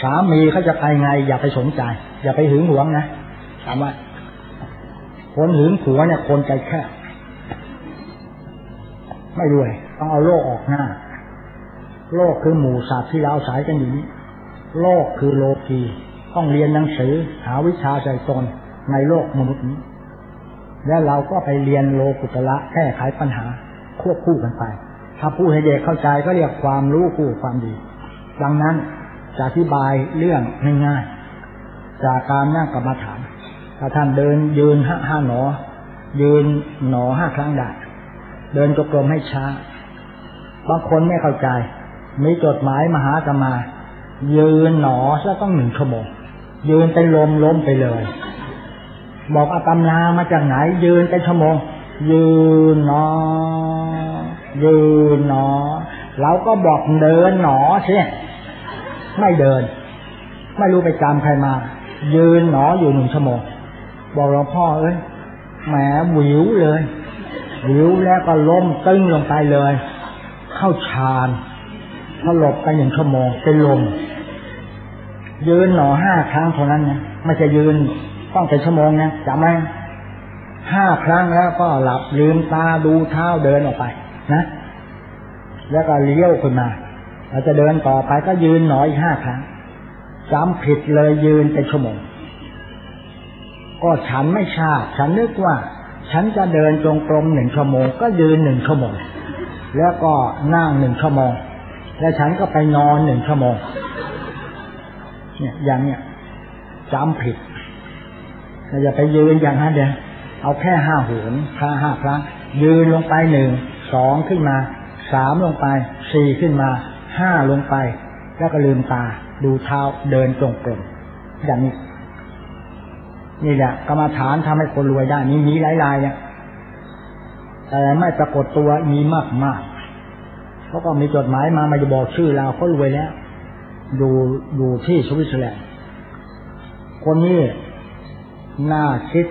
สามีเขาจะไปไง อย่าไปสนใจ อย่าไปหึงหวงนะถามว่าคนหึงผัวเนี่ยคนใจแค่ไม่รวย ต้องเอาโลกออกหน้า โลกคือหมู่สัตว์ที่เราสายกันอยู่นี้ โลกคือโลกี ต้องเรียนหนังสือหาวิชาใจตนในโลกมนุษย์นี้ แล้วเราก็ไปเรียนโลกุตละแก้ไขปัญหาควบคู่กันไป ถ้าผู้ให้เด็กเข้าใจก็เรียกความรู้คู่ความดี ดังนั้นจะอธิบายเรื่องง่ายๆ จากการนั่งกรรมฐาน ถ้าท่านเดินยืนห้าห้าหนอ ยืนหนอห้าครั้งได้ เดินจกรมให้ช้า บางคนไม่เข้าใจ มีจดหมายมหากรรมา ยืนหนอซะต้องหนึ่งชั่วโมง ยืนเป็นลมล้มไปเลย บอกอาตำนามาจากไหน ยืนเป็นชั่วโมง ยืนหนอยืนหนอเราก็บอกเดินหนอใช่ไม่เดิน ไม่รู้ไปจำใครมา ยืนหนออยู่หนึ่งชั่วโมง บอกหลวงพ่อเอ้ยแหมวิวเลยวิวแล้วก็ล้มตึ้งลงไปเลย เข้าฌานสลบไปหนึ่งชั่วโมงเป็นลม ยืนหนอห้าครั้งเท่านั้นนะไม่จะยืนต้องเป็นชั่วโมงนะจำไหมห้าครั้งแล้วก็หลับลืมตาดูเท้าเดินออกไปนะ แล้วก็เลี้ยวขึ้นมาเราจะเดินต่อไปก็ยืนหนออีกห้าครั้งจำผิดเลยยืนเป็นชั่วโมง ก็ฉันไม่ทราบฉันนึกว่า ฉันจะเดินจงกรมหนึ่งชั่วโมง ก็ยืนหนึ่งชั่วโมง แล้วก็นั่งหนึ่งชั่วโมง แล้วฉันก็ไปนอนหนึ่งชั่วโมง เนี่ย อย่างเนี้ยจำผิดเราจะไปยืนอย่างนั้นเดียวเอาแค่ห้าหนห้าห้าครั้ง ยืนลงไปหนึ่งสองขึ้นมาสามลงไปสี่ขึ้นมาห้าลงไป แล้วก็ลืมตา ดูเท้าเดินจงกรมอย่างนี้นี่แหละกรรมฐานทำให้คนรวยได้นี่มีหลายรายเนี่ยแต่ไม่ปรากฏตัวมีมากมากเขาก็มีจดหมายมามาจะบอกชื่อเราเขารวยแล้ว อยู่อยู่ที่สวิตเซอร์แลนด์คนนี้น่าคิด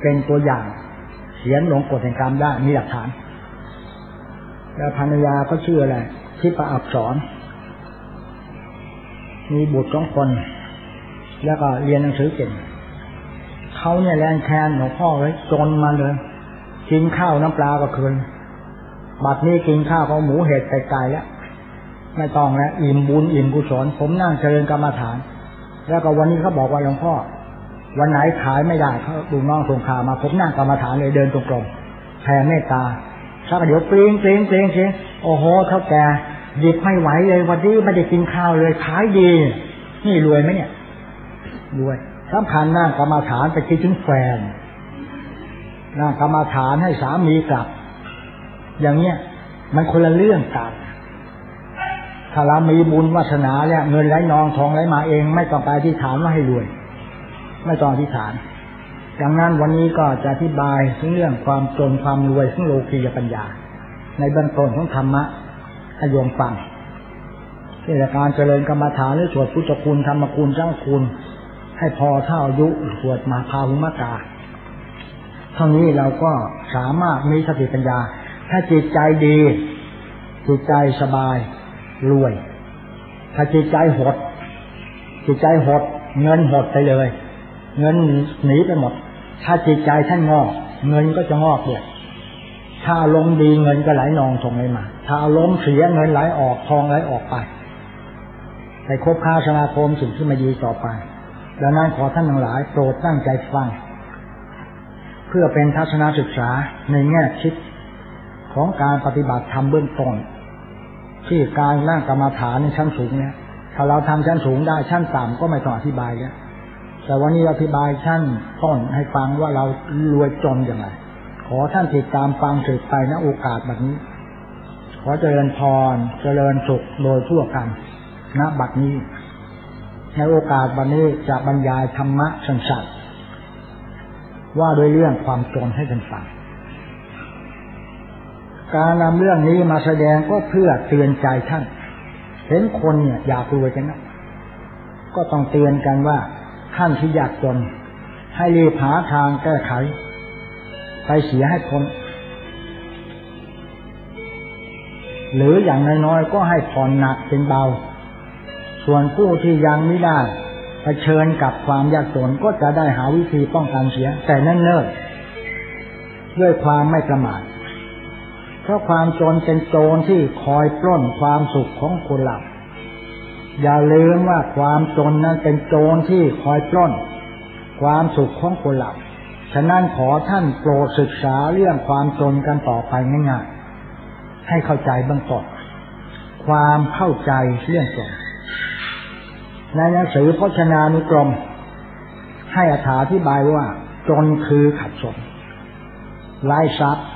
เป็นตัวอย่างเขียนลงกฎแห่งกรรมได้มีหลักฐาน แล้วภรรยาก็ชื่ออะไรทิพอับสอนมีบุตรสองคน แล้วก็เรียนหนังสือเก่งเขาเนี่ยแรงแค้นหลวงพ่อเลยจนมาเลย กินข้าวน้ำปลาก็คืนบัดนี้กินข้าวเขาหมูเห็ดไก่แล้ว ไม่ต้องแล้วอิ่มบุญอิ่มกุศลผมนั่งเจริญกรรมฐาน แล้วก็วันนี้เขาบอกว่าหลวงพ่อ วันไหนขายไม่ได้เขาดูน้องส่งข่าวมา ผมนั่งกรรมฐานเลยเดินตรงกลมแผ่เมตตาชักเดี๋ยวเปริงปริงปริงเชีโอ้โหเท่าแกหยิบไม่ไหวเลยวันนี้ไม่ได้กินข้าวเลยขายดี นี่รวยไหมเนี่ยรวยสำคัญนั่งกรรมฐานไปคิดถึงแฟนนั่งกรรมฐานให้สามีกลับ อย่างเนี้ยมันคนละเรื่องกัน ถ้าเรามีบุญวาสนาเนี่ยเงินไหลนองทองไหลมาเอง ไม่ต้องไปที่ฐานว่าให้รวย ไม่ต้องที่ฐาน ดังนั้นวันนี้ก็จะอธิบายถึงเรื่องความจนความรวยซึ่งโลกียปัญญา ในเบื้องต้นของธรรมะให้โยมฟังเรื่องการเจริญกรรมฐานหรือสวดพุทธคุณธรรมคุณเจ้าคุณ ให้พอเท่าอายุสวดมาพาหุมากาเท่านี้เราก็สามารถมีสติปัญญา ถ้าจิตใจดี จิตใจสบาย รวย ถ้าจิตใจหด จิตใจหด เงินหดไปเลย เงินหนีไปหมด ถ้าจิตใจท่านงอก เงินก็จะงอกด้วยถ้าลมดีเงินก็ไหลนองทองไหลมา ถ้าลมเสียเงินไหลออกทองไหลออกไปไปคบค้าสมาคมสิ่งที่มาดีต่อไป ดังนั้นขอท่านทั้งหลายโปรดตั้งใจฟัง เพื่อเป็นทัศนศึกษาในแง่คิดของการปฏิบัติธรรมเบื้องต้น ที่การนั่งกรรมฐานในชั้นสูงเนี่ย ถ้าเราทำชั้นสูงได้ชั้นต่ำก็ไม่ต้องอธิบายแล้วแต่วันนี้อธิบายชั้นต้นให้ฟังว่าเรารวยจนอย่างไร ขอท่านติดตามฟังสืบไปณโอกาสแบบนี้ ขอเจริญพร เจริญสุขโดยทั่วกันณบัดนี้ ในโอกาสวันนี้จะบรรยายธรรมะสั้นๆว่าโดยเรื่องความจนให้ท่านฟัง การนำเรื่องนี้มาแสดงก็เพื่อเตือนใจท่าน เห็นคนเนี่ยอยากรวยกันนะก็ต้องเตือนกันว่าท่านที่อยากจน ให้รีบหาทางแก้ไข ไปเสียให้คนหรืออย่างน้อยๆก็ให้ผ่อนหนักเป็นเบา ส่วนผู้ที่ยังไม่ได้เผชิญกับความยากจนก็จะได้หาวิธีป้องกันเสีย แต่นั่นเนิ่นด้วยความไม่ประมาท เพราะความจนเป็นโจรที่คอยปล้นความสุขของคนเราอย่าลืมว่าความจนนั้นเป็นโจรที่คอยปล้น ความสุขของคนเราฉะนั้นขอท่านโปรดศึกษาเรื่องความจนกันต่อไปง่ายๆให้เข้าใจเบื้องต้นความเข้าใจเรื่องจนในหนังสือพจนานุกรม ให้อธิบายว่าจนคือขัดสนไร้ทรัพย์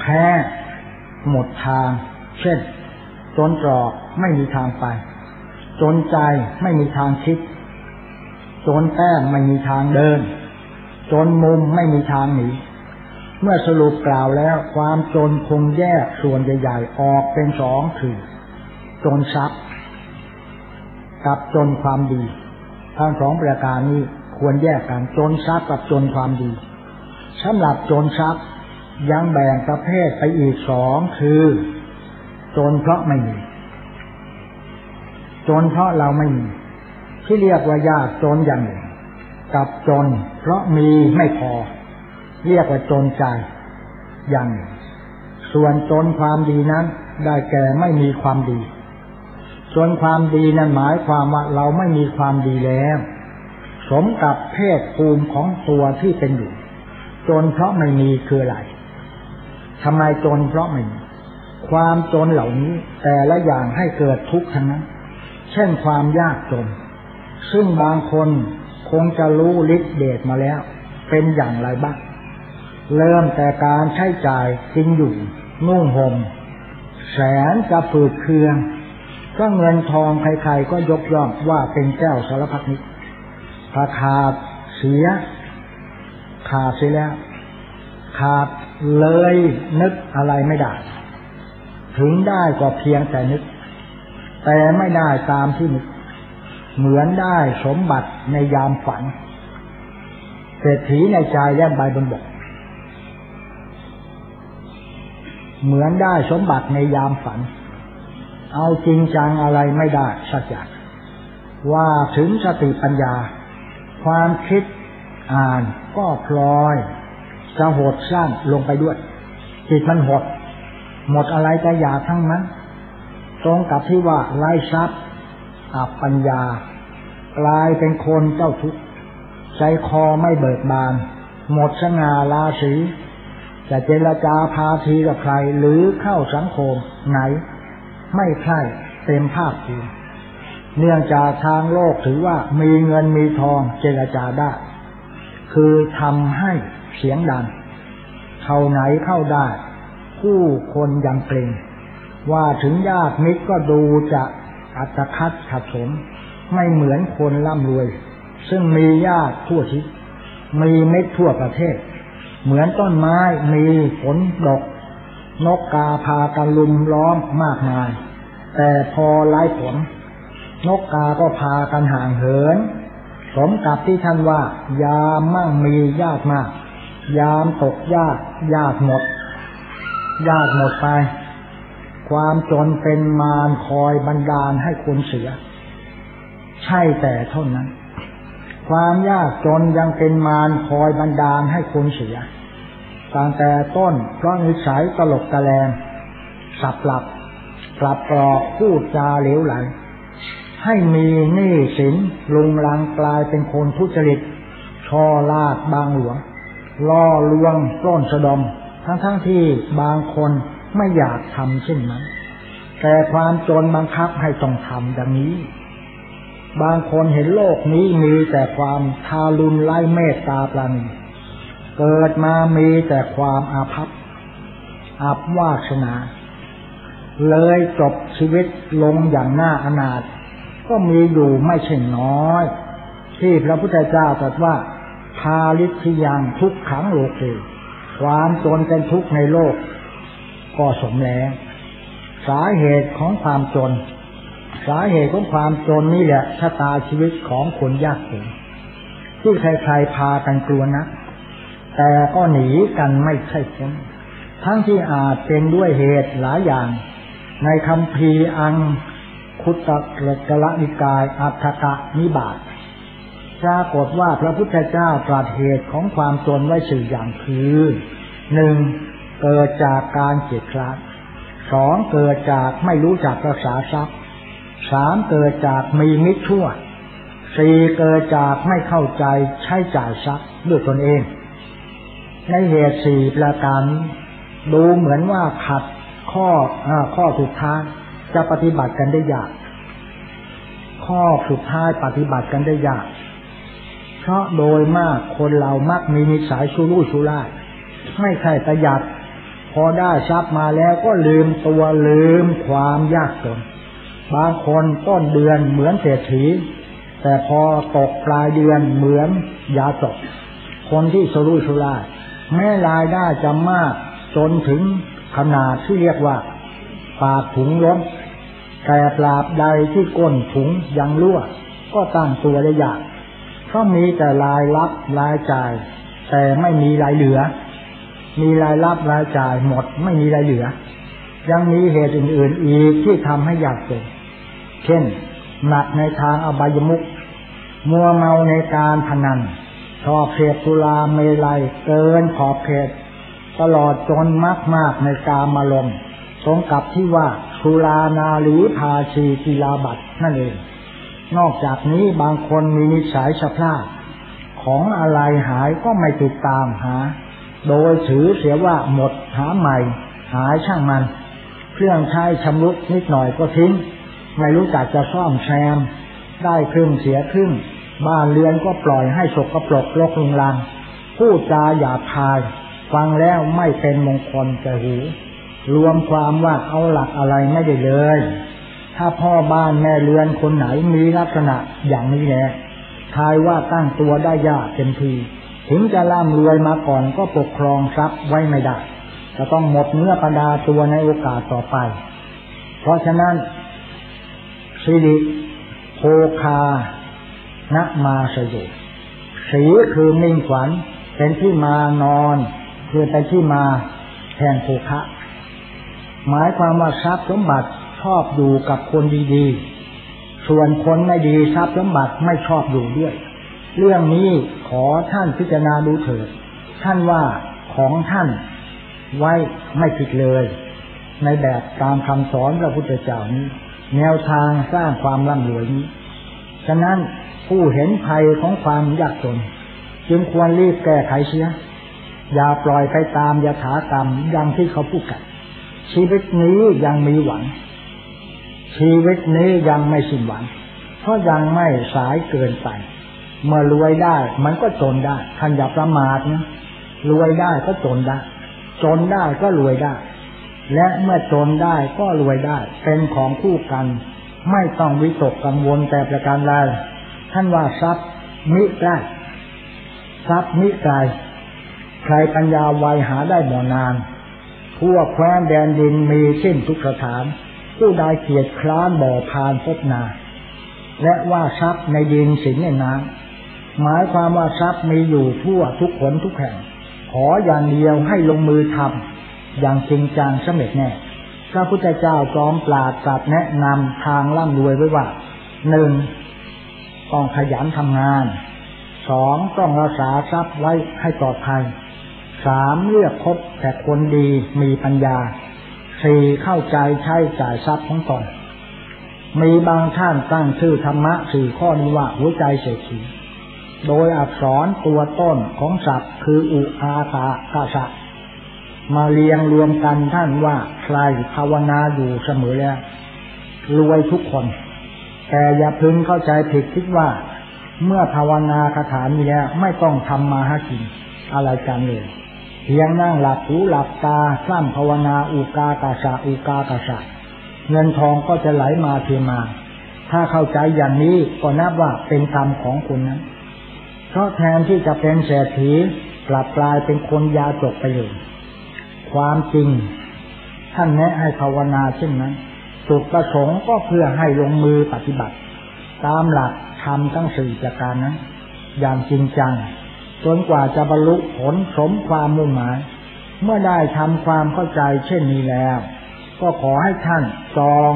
แพ้ หมดทาง เช่น จนตรอกไม่มีทางไป จนใจไม่มีทางคิด จนแต้มไม่มีทางเดิน จนมุมไม่มีทางหนีเมื่อสรุปกล่าวแล้วความจนคงแยกส่วนใหญ่ ๆ ออกเป็นสองคือ จนทรัพย์ กับจนความดีทั้งสองประการนี้ควรแยกกันจนทรัพย์กับจนความดีสำหรับจนทรัพย์ ยังแบ่งประเภทไปอีกสองคือ จนเพราะไม่มี จนเพราะเราไม่มีที่เรียกว่ายากจนอย่างหนึ่งกับจน เพราะมีไม่พอ เรียกว่าจนใจอย่างหนึ่งส่วนจนความดีนั้น ได้แก่ไม่มีความดีส่วนความดีนั้นหมายความว่าเราไม่มีความดีแล้ว สมกับเพศภูมิของตัวที่เป็นอยู่จนเพราะไม่มีคืออะไร ทำไมจนเพราะไม่มีความจนเหล่านี้แต่ละอย่างให้เกิดทุกข์ทั้งนั้น เช่นความยากจน ซึ่งบางคนคงจะรู้ฤทธิเดชมาแล้ว เป็นอย่างไรบ้าง เริ่มแต่การใช้จ่ายกินอยู่ นุ่งหม่มแสนจะฝืดเคือง ก็เงินทองใครๆก็ยกย่องว่าเป็นแก้วสารพัดนิดถ้าขาดเสีย ขาดเสียแล้ว ขาด เลยนึกอะไรไม่ได้ ถึงได้ก็เพียงแต่นึก แต่ไม่ได้ตามที่นึก เหมือนได้สมบัติในยามฝัน เศรษฐีในใจแล่นใบบนบก เหมือนได้สมบัติในยามฝัน เอาจริงจังอะไรไม่ได้สักอย่างว่าถึงสติปัญญา ความคิดอ่านก็พลอย จะหดสั้นลงไปด้วย จิตมันหด หมดอะไรจะอยากทั้งนั้น ตรงกับที่ว่าไร้ทรัพย์อับปัญญา กลายเป็นคนเจ้าทุกข์ใจคอไม่เบิกบาน หมดสง่าราศีจะเจรจาพาทีกับใคร หรือเข้าสังคมไหน ไม่ใช่เต็มภาคภูมิเนื่องจากทางโลกถือว่ามีเงินมีทองเจรจาได้ คือทำให้ เสียงดังเข้าไหนเข้าได้ ผู้คนยังเกรงว่าถึงญาติมิตรก็ดูจะอัตคัดขัดสนไม่เหมือนคนร่ำรวย ซึ่งมีญาติทั่วทิศมีเม็ดทั่วประเทศ เหมือนต้นไม้มีผลดก นกกาพากันลุมล้อมมากมาย แต่พอไล่ผล นกกาก็พากันห่างเหิน สมกับที่ท่านว่ายามมั่งมีญาติมาก ยามตกยากยากหมด ยากหมดไป ความจนเป็นมารคอยบันดาลให้คนเสีย ใช่แต่เท่านั้น ความยากจนยังเป็นมารคอยบันดาลให้คนเสียตั้งแต่ต้นเพราะนิสัยตลกตะแลงสับหลับกลับกรอกพูดจาเหลวไหล ให้มีหนี้สินลุงลังกลายเป็นคนทุจริตช่อลาดบางหลวง ล่อลวงปล้นสะดม ทั้งๆทที่บางคนไม่อยากทำเช่นนั้น แต่ความจนบังคับให้ต้องทำดังนี้ บางคนเห็นโลกนี้มีแต่ความทารุณไร้เมตตาปราณีเกิดมามีแต่ความอาภัพอับวาสนา เลยจบชีวิตลงอย่างน่าอนาถก็มีอยู่ไม่ใช่น้อย ที่พระพุทธเจ้าตรัสว่า พาลิทยังทุกขังโลกความจนเป็นทุกข์ในโลก ก็สมแล้ว สาเหตุของความจน สาเหตุของความจนนี่แหละชะตาชีวิตของคนยากจนที่ใครๆพากันกลัวนะแต่ก็หนีกันไม่ใช่พ้นทั้งที่อาจเป็นด้วยเหตุหลายอย่าง ในคำพีอังคุตตะกละนิกายอัฏฐกะนิบาต ปรากฏว่าพระพุทธเจ้าตรัสเหตุของความจนไว้สี่อย่างคือหนึ่งเกิดจากการเกียดคร้านสองเกิดจากไม่รู้จักรักษาทรัพย์สามเกิดจากมีมิตรชั่วสี่เกิดจากไม่เข้าใจใช้จ่ายทรัพย์ด้วยตนเอง ในเหตุสี่ประการดูเหมือนว่าขัดข้ออข้อสุดท้ายจะปฏิบัติกันได้ยาก ข้อสุดท้ายปฏิบัติกันได้ยาก เพราะโดยมากคนเรามักมีนิสัยชูรุ่ชูร่ายไม่ใช่ประหยัด พอได้ทรัพย์มาแล้วก็ลืมตัวลืมความยากจน บางคนต้นเดือนเหมือนเศรษฐี แต่พอตกปลายเดือนเหมือนยาจบคนที่สุรุ่ยสุร่ายแม้รายได้จะมากจนถึงขนาดที่เรียกว่าปากถุงล้นแต่ปราบใดที่ก้นถุงยังรั่ว ก็ตั้งตัวได้ยาก เพราะมีแต่รายรับรายจ่าย แต่ไม่มีรายเหลือ มีรายรับรายจ่ายหมด ไม่มีรายเหลือ ยังมีเหตุอื่น ๆ อีกที่ทำให้ยากจนเช่น หนักในทางอบายมุกมัวเมาในการพนันชอบเพศตุลาเมลัยเกินขอบเขตตลอดจนมากมากในกามาลมตรงกับที่ว่าสุรานาลีพาชีกีลาบัตนั่นเอง นอกจากนี้บางคนมีนิสัยฉพลาดของอะไรหายก็ไม่ติดตามหา โดยถือเสียว่าหมดหาใหม่ หายช่างมัน เครื่องใช้ชำรุดนิดหน่อยก็ทิ้ง ไม่รู้จักจะซ่อมแซม ได้ครึ่งเสียครึ่ง บ้านเรือนก็ปล่อยให้สกปรกรกรุงรังพูดจาหยาบคาย ฟังแล้วไม่เป็นมงคลแก่หู รวมความว่าเอาหลักอะไรไม่ได้เลย ถ้าพ่อบ้านแม่เรือนคนไหนมีลักษณะอย่างนี้แหละทายว่าตั้งตัวได้ยากเต็มที ถึงจะร่ำรวยมาก่อนก็ปกครองทรัพย์ไว้ไม่ได้ จะต้องหมดเนื้อประดาตัวในโอกาสต่อไป เพราะฉะนั้นสิริโภคานะมาสยุสีคือมิ่งขวัญเป็นที่มานอนคือเป็นที่มาแทนโภคะหมายความว่าทรัพย์สมบัติ ชอบอยู่กับคนดีๆ ส่วนคนไม่ดีทรัพย์สมบัติไม่ชอบอยู่ด้วย เรื่องนี้ขอท่านพิจารณาดูเถิด ท่านว่าของท่านไว้ไม่ผิดเลย ในแบบตามคำสอนพระพุทธเจ้านี้ แนวทางสร้างความร่ำรวยนี้ ฉะนั้นผู้เห็นภัยของความยากจน จึงควรรีบแก้ไขเสียอย่าปล่อยไปตามยถากรรมอย่างที่เขาพูดกันชีวิตนี้ยังมีหวัง ชีวิตนี้ยังไม่สิ้นหวัง เพราะยังไม่สายเกินไป เมื่อรวยได้ มันก็จนได้ท่านอย่าประมาทนะรวยได้ก็จนได้ จนได้ก็รวยได้ และเมื่อจนได้ก็รวยได้ เป็นของคู่กัน ไม่ต้องวิตกกังวลแต่ประการใดท่านว่าทรัพย์มิได้ทรัพย์มิไกลใครปัญญาไวหาได้บ่อนานพวกแคว้นแดนดินมีสิ้นทุกสถาน ผู้ใดเกียรติคลานบ่อพานพบนา และว่าทรัพย์ในดินสินในน้ำหมายความว่าทรัพย์มีอยู่ทั่วทุกคนทุกแห่ง ขออย่างเดียวให้ลงมือทำอย่างจริงจังสำเร็จแน่พระพุทธเจ้าจอมปราดตรัสแนะนำทางร่ำรวยไว้ว่าหนึ่งต้องขยันทำงานสองต้องรักษาทรัพย์ไว้ให้ปลอดภัยสามเลือกคบแต่คนดีมีปัญญา สี่เข้าใจใช้จ่ายทรัพย์ของตนมีบางท่านตั้งชื่อธรรมะสี่ข้อนี้ว่าหัวใจเศรษฐีโดยอักษรตัวต้นของศัพท์ คืออุอาตากาสะมาเรียงรวมกันท่านว่าใครภาวนาอยู่เสมอแล้วรวยทุกคน แต่อย่าพึงเข้าใจผิดคิดว่า เมื่อภาวนาคาถานี้แล้วไม่ต้องทำมาหากินอะไรกันเลย พียงนั่งหลับหูหลับตาสร้างภาวนาอุกากาสะอุกากาสะเงินทองก็จะไหลมาเทมา ถ้าเข้าใจอย่างนี้ก็นับว่าเป็นกรรมของคุณนั้น เพราะแทนที่จะเป็นเศรษฐีกลับกลายเป็นคนยาจกไปเลยความจริง ท่านแนะให้ภาวนาเช่นนั้นจุดประสงค์ก็เพื่อให้ลงมือปฏิบัติ ตามหลักธรรมทั้งสี่ประการนั้น อย่างจริงจัง จนกว่าจะบรรลุผลสมความมุ่งหมาย เมื่อได้ทำความเข้าใจเช่นนี้แล้ว ก็ขอให้ท่านจอง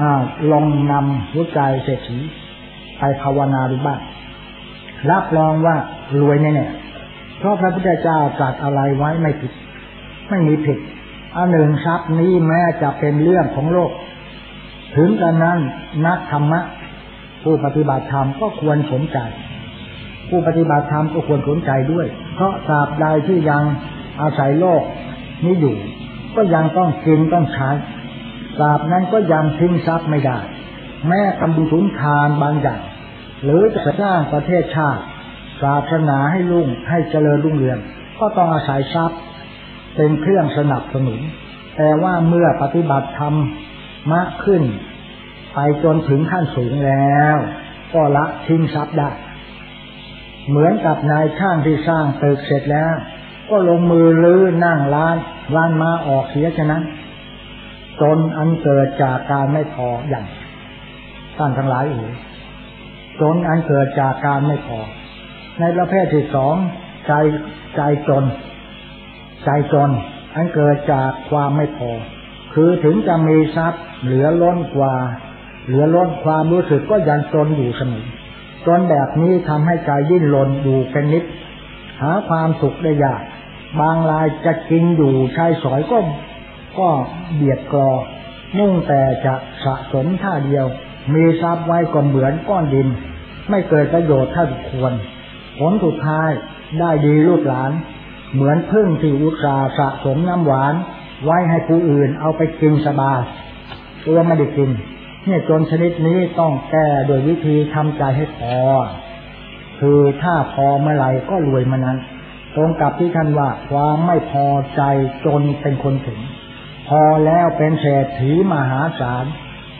อลองนำหัวใจเศรษฐีไปภาวนาดูบ้างรับรองว่ารวยแน่ๆเพราะพระพุทธเจ้าตรัสอะไรไว้ไม่ผิด ไม่มีผิดอันหนึ่งทรัพย์นี้แม้จะเป็นเรื่องของโลก ถึงกันนั้นนักธรรมะ ผู้ปฏิบัติธรรมก็ควรสนใจ ผู้ปฏิบัติธรรมก็ควรสนใจด้วย เพราะตราบใดที่ยังอาศัยโลกนี้อยู่ ก็ยังต้องกินต้องใช้ตราบนั้นก็ยังทิ้งทรัพย์ไม่ได้ แม้กำบุญทานบางอย่างหรือจะสร้างประเทศชาติศาสนาให้รุ่งให้เจริญรุ่งเรือง ก็ต้องอาศัยทรัพย์เป็นเครื่องสนับสนุน แต่ว่าเมื่อปฏิบัติธรรมมากขึ้น ไปจนถึงขั้นสูงแล้ว ก็ละทิ้งทรัพย์ได้ เหมือนกับนายช่างที่สร้างตึกเสร็จแล้ว ก็ลงมือลื้อนั่งร้านร้านมาออกเสียฉะนั้นจนอันเกิดจากการไม่พออย่างท่านทั้งหลายเอ๋ยจนอันเกิดจากการไม่พอ ในประเภทที่สองใจใจจน ใจจน อันเกิดจากความไม่พอ คือถึงจะมีทรัพย์เหลือล้นกว่า เหลือล้นความรู้สึกก็ยังจนอยู่เสมอ จนแบบนี้ทำให้ใจยิ่นลนอยู่เป็นนิด หาความสุขได้ยาก บางรายจะกินอยู่ใช้สอยก็ก็เบียดกรอมุ่งแต่จะสะสมท่าเดียว มีทรัพย์ไว้ก็เหมือนก้อนดิน ไม่เกิดประโยชน์เท่าควร ผลสุดท้ายได้ดีลูกหลาน เหมือนพึ่งที่อุตสาสะสมน้ำหวาน ไว้ให้ผู้อื่นเอาไปกินสบายตัวไม่ได้กิน เนี่ยจนชนิดนี้ต้องแก้โดยวิธีทำใจให้พอ คือถ้าพอเมื่อไหร่ก็รวยมานั้น ตรงกับที่ท่านว่าความไม่พอใจจนเป็นคนถึง พอแล้วเป็นเศรษฐีมหาศาล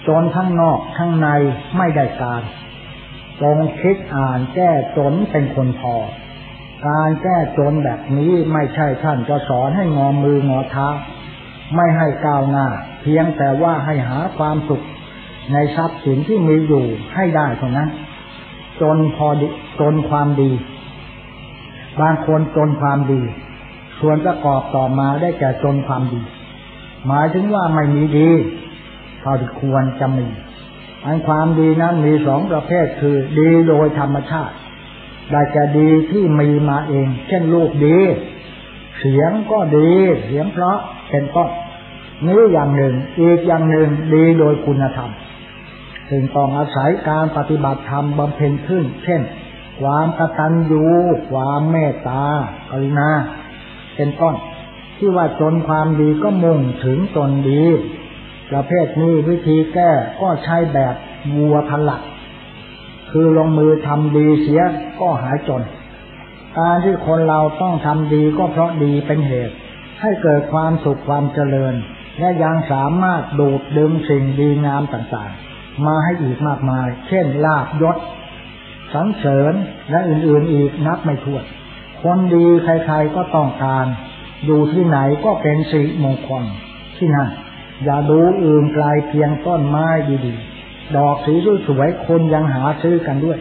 จนทั้งนอกทั้งในไม่ได้การจงคิดอ่านแก้จนเป็นคนพอ การแก้จนแบบนี้ไม่ใช่ท่านจะสอนให้งอมืองอเท้าไม่ให้ก้าวหน้า เพียงแต่ว่าให้หาความสุข ในทรัพย์สินที่มีอยู่ให้ได้เท่านั้น จนพอจนความดี บางคนจนความดี ส่วนประกอบต่อมาได้แก่จนความดี หมายถึงว่าไม่มีดีเท่าที่ควรจะมีอันความดีนั้นมีสองประเภทคือดีโดยธรรมชาติ ได้แก่ดีที่มีมาเอง เช่นลูกดี เสียงก็ดี เสียงเพราะเป็นต้นนี้อย่างหนึ่ง อีกอย่างหนึ่งดีโดยคุณธรรม ซึ่งต้องอาศัยการปฏิบัติธรรมบำเพ็ญขึ้น เช่น ความกตัญญูความเมตตากรุณาเป็นต้นที่ว่าจนความดีก็มุ่งถึงตนดี ประเภทนี้วิธีแก้ก็ใช้แบบวัวพหลัก คือลงมือทำดีเสียก็หายจน การที่คนเราต้องทำดีก็เพราะดีเป็นเหตุ ให้เกิดความสุขความเจริญ และยังสามารถดูดดึงสิ่งดีงามต่างๆ มาให้อีกมากมาย เช่นลาบยศสังเสริญและอื่นๆอีกนับไม่ถ้วนคนดีใครๆก็ต้องการ อยู่ที่ไหนก็เป็นสิมงคลที่นั่นอย่าดูอื่นไกลเพียงต้นไม้ดีๆ ดอกสีสวยๆคนยังหาซื้อกันด้วย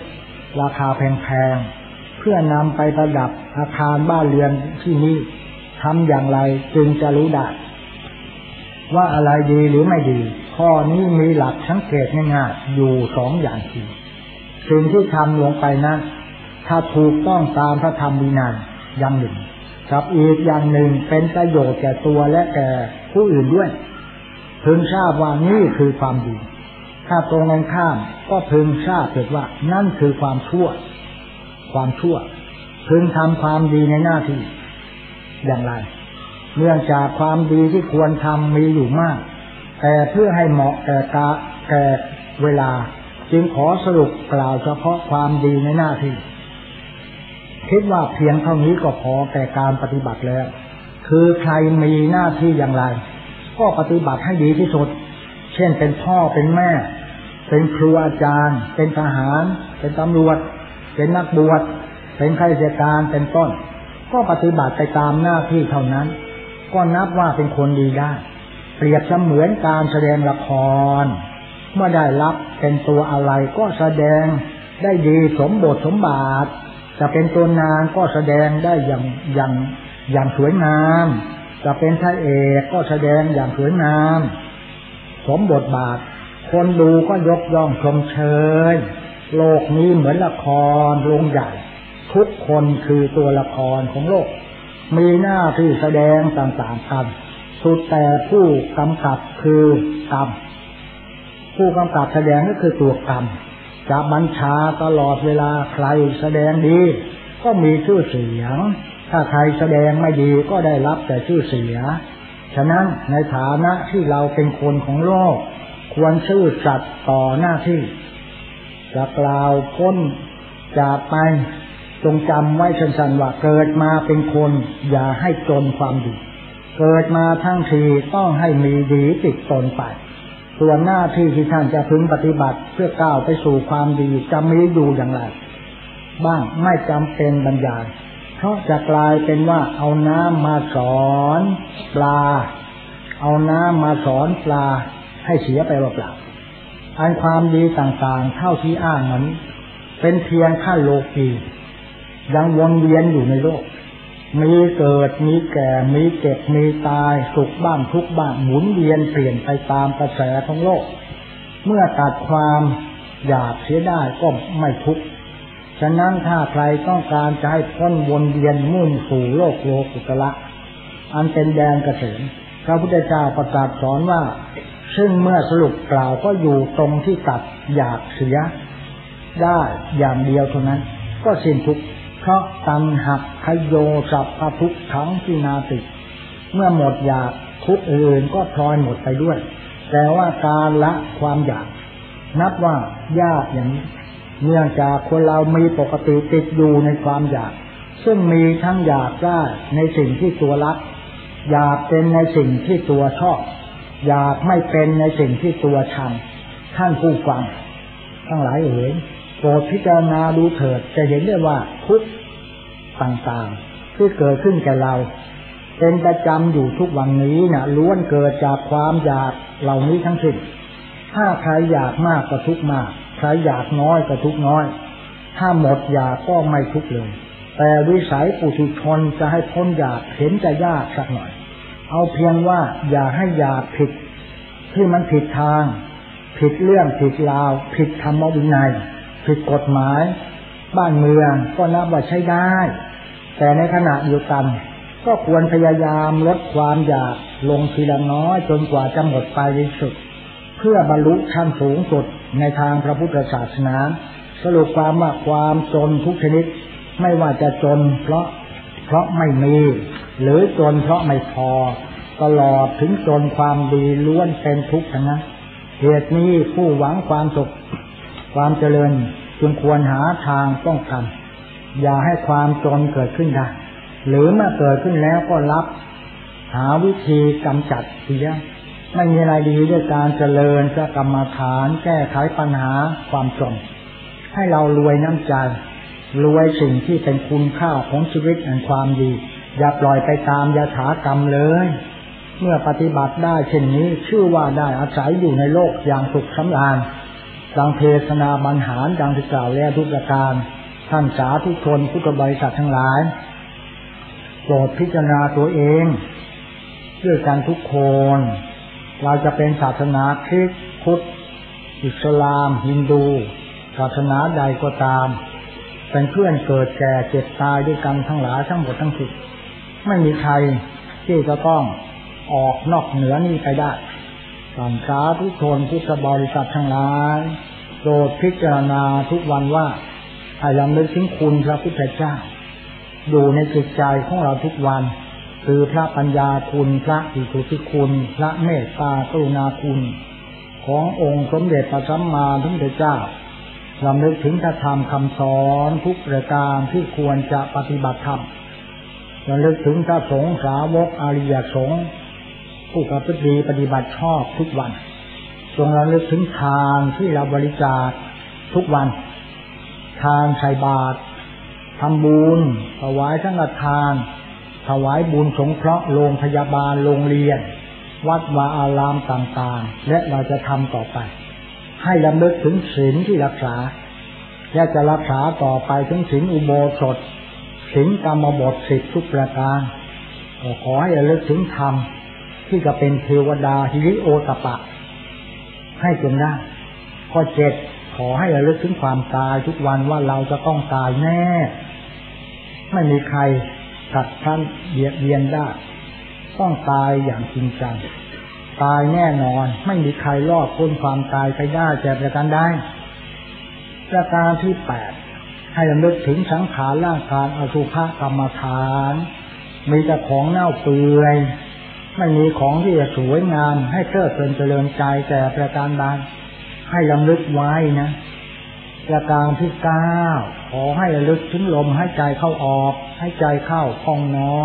ราคาแพงๆ เพื่อนำไปประดับอาคารบ้านเรือนที่นี่ทำอย่างไรจึงจะรู้ได้ว่าอะไรดีหรือไม่ดี ข้อนี้มีหลักสังเกตง่ายๆอยู่สองอย่างทีสิ่งที่ทำลงไปนั้น ถ้าถูกต้องตามพระธรรมวินัยอย่างหนึ่งกับอีกอย่างหนึ่งเป็นประโยชน์แก่ตัวและแก่ผู้อื่นด้วยพึงทราบว่านี่คือความดี ถ้าตรงกันข้ามก็พึงทราบเถิดว่า นั่นคือความชั่ว ความชั่ว พึงทำความดีในหน้าที่ อย่างไร เนื่องจากความดีที่ควรทำมีอยู่มาก แต่เพื่อให้เหมาะแก่กาแก่เวลา จึงขอสรุปกล่าวเฉพาะความดีในหน้าที่ คิดว่าเพียงเท่านี้ก็พอแก่การปฏิบัติแล้ว คือใครมีหน้าที่อย่างไร ก็ปฏิบัติให้ดีที่สุด เช่นเป็นพ่อเป็นแม่ เป็นครูอาจารย์ เป็นทหาร เป็นตำรวจ เป็นนักบวชเป็นข้าราชการเป็นต้น ก็ปฏิบัติไปตามหน้าที่เท่านั้น ก็นับว่าเป็นคนดีได้ เปรียบเสมือนการแสดงละคร เมื่อได้รับเป็นตัวอะไรก็แสดงได้ดีสมบทสมบาทจะเป็นตัวนางก็แสดงได้อย่างอย่างอย่างสวยงาม จะเป็นพระเอกก็แสดงอย่างสวยงาม สมบทบาท คนดูก็ยกย่องชมเชย โลกนี้เหมือนละครโรงใหญ่ ทุกคนคือตัวละครของโลก มีหน้าที่แสดงต่างๆกัน สุดแต่ผู้กำกับคือกรรม ผู้กำกับแสดงก็คือตัวกรรม จะบัญชาตลอดเวลาใครแสดงดี ก็มีชื่อเสียง ถ้าใครแสดงไม่ดีก็ได้รับแต่ชื่อเสีย ฉะนั้นในฐานะที่เราเป็นคนของโลก ควรชื่อสัตย์ต่อหน้าที่ จะกล่าวพ้นจากไปจงจำไว้สั้นๆว่าเกิดมาเป็นคน อย่าให้จนความดี เกิดมาทั้งทีต้องให้มีดีติดตนไป ส่วนหน้าที่ที่ท่านจะพึงปฏิบัติเพื่อก้าวไปสู่ความดีจะมีอยู่อย่างไร บ้างไม่จำเป็นบรรยายเพราะจะกลายเป็นว่าเอาน้ำมาสอนปลา เอาน้ำมาสอนปลาให้เสียไปเปล่าๆอันความดีต่างๆ เท่าที่อ้างนั้น เป็นเพียงขั้นโลกียังวนเวียนอยู่ในโลก มีเกิดมีแก่ มีเจ็บมีตาย สุขบ้างทุกข์บ้างหมุนเวียนเปลี่ยนไปตามกระแสของโลก เมื่อตัดความอยากเสียได้ก็ไม่ทุกข์ฉะนั้นถ้าใครต้องการจะให้พ้นวนเวียนมุ่งสู่โลกโลกุตละอันเป็นแดนเกษมพระพุทธเจ้าประกาศสอนว่า ซึ่งเมื่อสรุปกล่าวก็อยู่ตรงที่ตัดอยากเสียได้อย่างเดียวเท่านั้น ก็สิ้นทุกข์ เพราะตันหักขยโยสัพพทุกขังที่นาติ เมื่อหมดอยากทุกอื่นก็พลอยหมดไปด้วย แต่ว่าการละความอยาก นับว่ายากอย่างนี้เนื่องจากคนเรามีปกติติดอยู่ในความอยาก ซึ่งมีทั้งอยากได้ในสิ่งที่ตัวรัก อยากเป็นในสิ่งที่ตัวชอบ อยากไม่เป็นในสิ่งที่ตัวชังท่านผู้ฟัง ทั้งหลายเอ๋ย รดพิจารณาดูเถิดจะเห็นได้ว่าทุกต่างๆ ที่เกิดขึ้นแก่เรา เป็นประจำอยู่ทุกวันนี้นะล้วนเกิดจากความอยากเหล่านี้ทั้งสิ้นถ้าใครอยากมากก็ทุกมากใครอยากน้อยก็ทุกน้อย ถ้าหมดอยากก็ไม่ทุกเลย แต่วิสัยปุถุชนจะให้พ้นอยากเห็นจะยากสักหน่อย เอาเพียงว่าอย่าให้อยากผิดที่มันผิดทาง ผิดเรื่องผิดราว ผิดธรรมวินัย ผิดกฎหมาย บ้านเมืองก็นับว่าใช้ได้ แต่ในขณะเดียวกัน ก็ควรพยายามลดความอยากลงทีละน้อยจนกว่าจะหมดไปในสุด เพื่อบรรลุชั้นสูงสุดในทางพระพุทธศาสนา สรุปความว่าความจนทุกชนิด ไม่ว่าจะจนเพราะเพราะไม่มี หรือจนเพราะไม่พอ ตลอดถึงจนความดีล้วนเป็นทุกข์ทั้งนั้นเหตุนี้ผู้หวังความสุข ความเจริญจึงควรหาทางป้องกัน อย่าให้ความจนเกิดขึ้นได้ หรือเมื่อเกิดขึ้นแล้วก็รับ หาวิธีกำจัดเสีย ไม่มีอะไรดีด้วยการเจริญจะกรรมฐาน แก้ไขปัญหาความจน ให้เรารวยน้ำใจ รวยสิ่งที่เป็นคุณค่าของชีวิตแห่งความดี อย่าปล่อยไปตามยถากรรมเลยเมื่อปฏิบัติได้เช่นนี้ชื่อว่าได้อาศัยอยู่ในโลกอย่างสุขสำราญ ดังเทศนาบรรหารดังที่กล่าวแล้วทุกประการ ท่านสาธุชนพุทธบริษัททั้งหลาย โปรดพิจารณาตัวเองด้วยกันทุกคน เราจะเป็นศาสนาคริสต์พุทธอิสลาม ฮินดู ศาสนาใดก็ตาม เป็นเพื่อนเกิดแก่เจ็บตายด้วยกันทั้งหลายทั้งหมดทั้งสิ้นไม่มีใครที่จะต้องออกนอกเหนือนี้ไปได้ สังสาทุกชนพุทธบริษัททั้งหลายโปรดพิจารณาทุกวันว่าให้ลำลึกถึงคุณพระพุทธเจ้า อยู่ในจิตใจของเราทุกวัน คือพระปัญญาคุณพระอิสุทิคุณ พระเมตตากรุณาคุณ ขององค์สมเด็จพระสัมมาสัมพุทธเจ้าลำลึกถึงพระธรรมคำสอนทุกประการที่ควรจะปฏิบัติธรรมระลึกถึงพระสงฆ์สาวกอริยสงฆ์ ผู้กับพฤติปฏิบัติชอบทุกวัน จงระลึกถึงทานที่เราบริจาคทุกวัน ทานใส่บาตรทำบุญถวายทั้งทาน ถวายบุญสงเคราะห์โรงพยาบาลโรงเรียน วัดวาอารามต่างๆ และเราจะทำต่อไป ให้ลำลึกถึงศีลที่รักษา และจะรักษาต่อไปถึงศีลอุโบสถศีลกรรมบทสิทธิทุกประการขอให้ระลึกถึงธรรม ที่จะเป็นเทวดาฮิริโอตปะ ให้จนได้ ข้อเจ็ดขอให้ระลึกถึงความตายทุกวันว่าเราจะต้องตายแน่ ไม่มีใครขัดท่านเบียดเบียนได้ ต้องตายอย่างจริงจัง ตายแน่นอน ไม่มีใครรอดพ้นความตายไปได้แต่ประการได้ประการที่แปดให้ระลึกถึงสังขารร่างกายอสุภกรรมฐาน มีแต่ของเน่าเปื่อย ไม่มีของที่จะสวยงาม ให้เพลิดเพลินเจริญใจแต่ประการใดให้ลำลึกไว้นะประการที่เก้าขอให้ระลึกถึงลมให้ใจเข้าออก ให้ใจเข้าพองนอ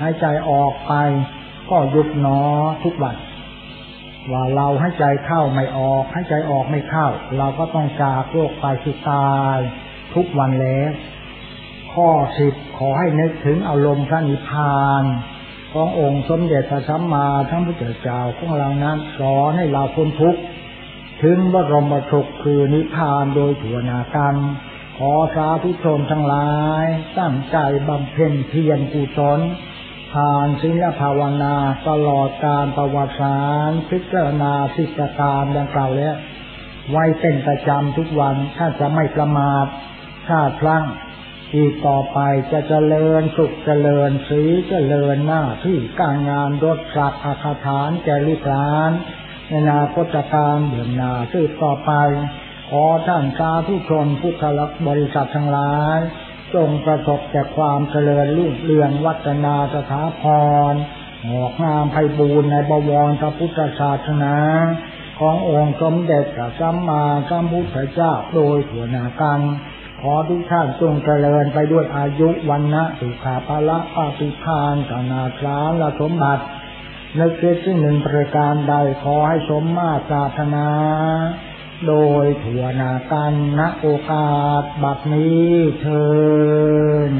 ให้ใจออกไป ก็ยุบนอทุกวันว่าเราให้ใจเข้าไม่ออก ให้ใจออกไม่เข้า เราก็ต้องจากโลกไปสุดตาย ทุกวันแล้ว ข้อสิบขอให้นึกถึงอารมณ์พระนิพพาน ขององค์สมเด็จพระสัมมาทั้งพระเจ้าของเรานั้นสอนให้เราพ้นทุกข์ถึงบรมสุขคือนิพพานโดยถัวนากันขอสาธุชนทั้งหลาย ตั้งใจบำเพ็ญเพียรกุศลทานศีลภาวนาตลอดการประวัติศาสตร์พิจารณาสิกการดังกล่าวแล้วไว้เป็นประจำทุกวันถ้าจะไม่ประมาทถ้าพลั้ง อีกต่อไปจะเจริญสุขเจริญสีเจริญหน้าที่การงานรถสักดิ์อาคาฐานแกลิรานในนาคตการเดือนนาสืบต่อไป ขอท่านสาธุชนพุทธลักบริษัททั้งหลาย จงประสบแต่ความเจริญรุ่งเรืองวัฒนาสถาพรหอกงามไพบูรณ์ในบวรพระพุทธศาสนาขององค์สมเด็จพระสัมมาสัมพุทธเจ้าโดยถั่วนากัน อทุกท่านจงเจริญไปด้วยอายุวันนะสุขาภละปาปิพานกนาคลาละสมบัตินึกคิดที่หนึ่งประการใดขอให้สมมาตราธนา โดยถั่วนากันณโอกาสบัดนี้เชิญ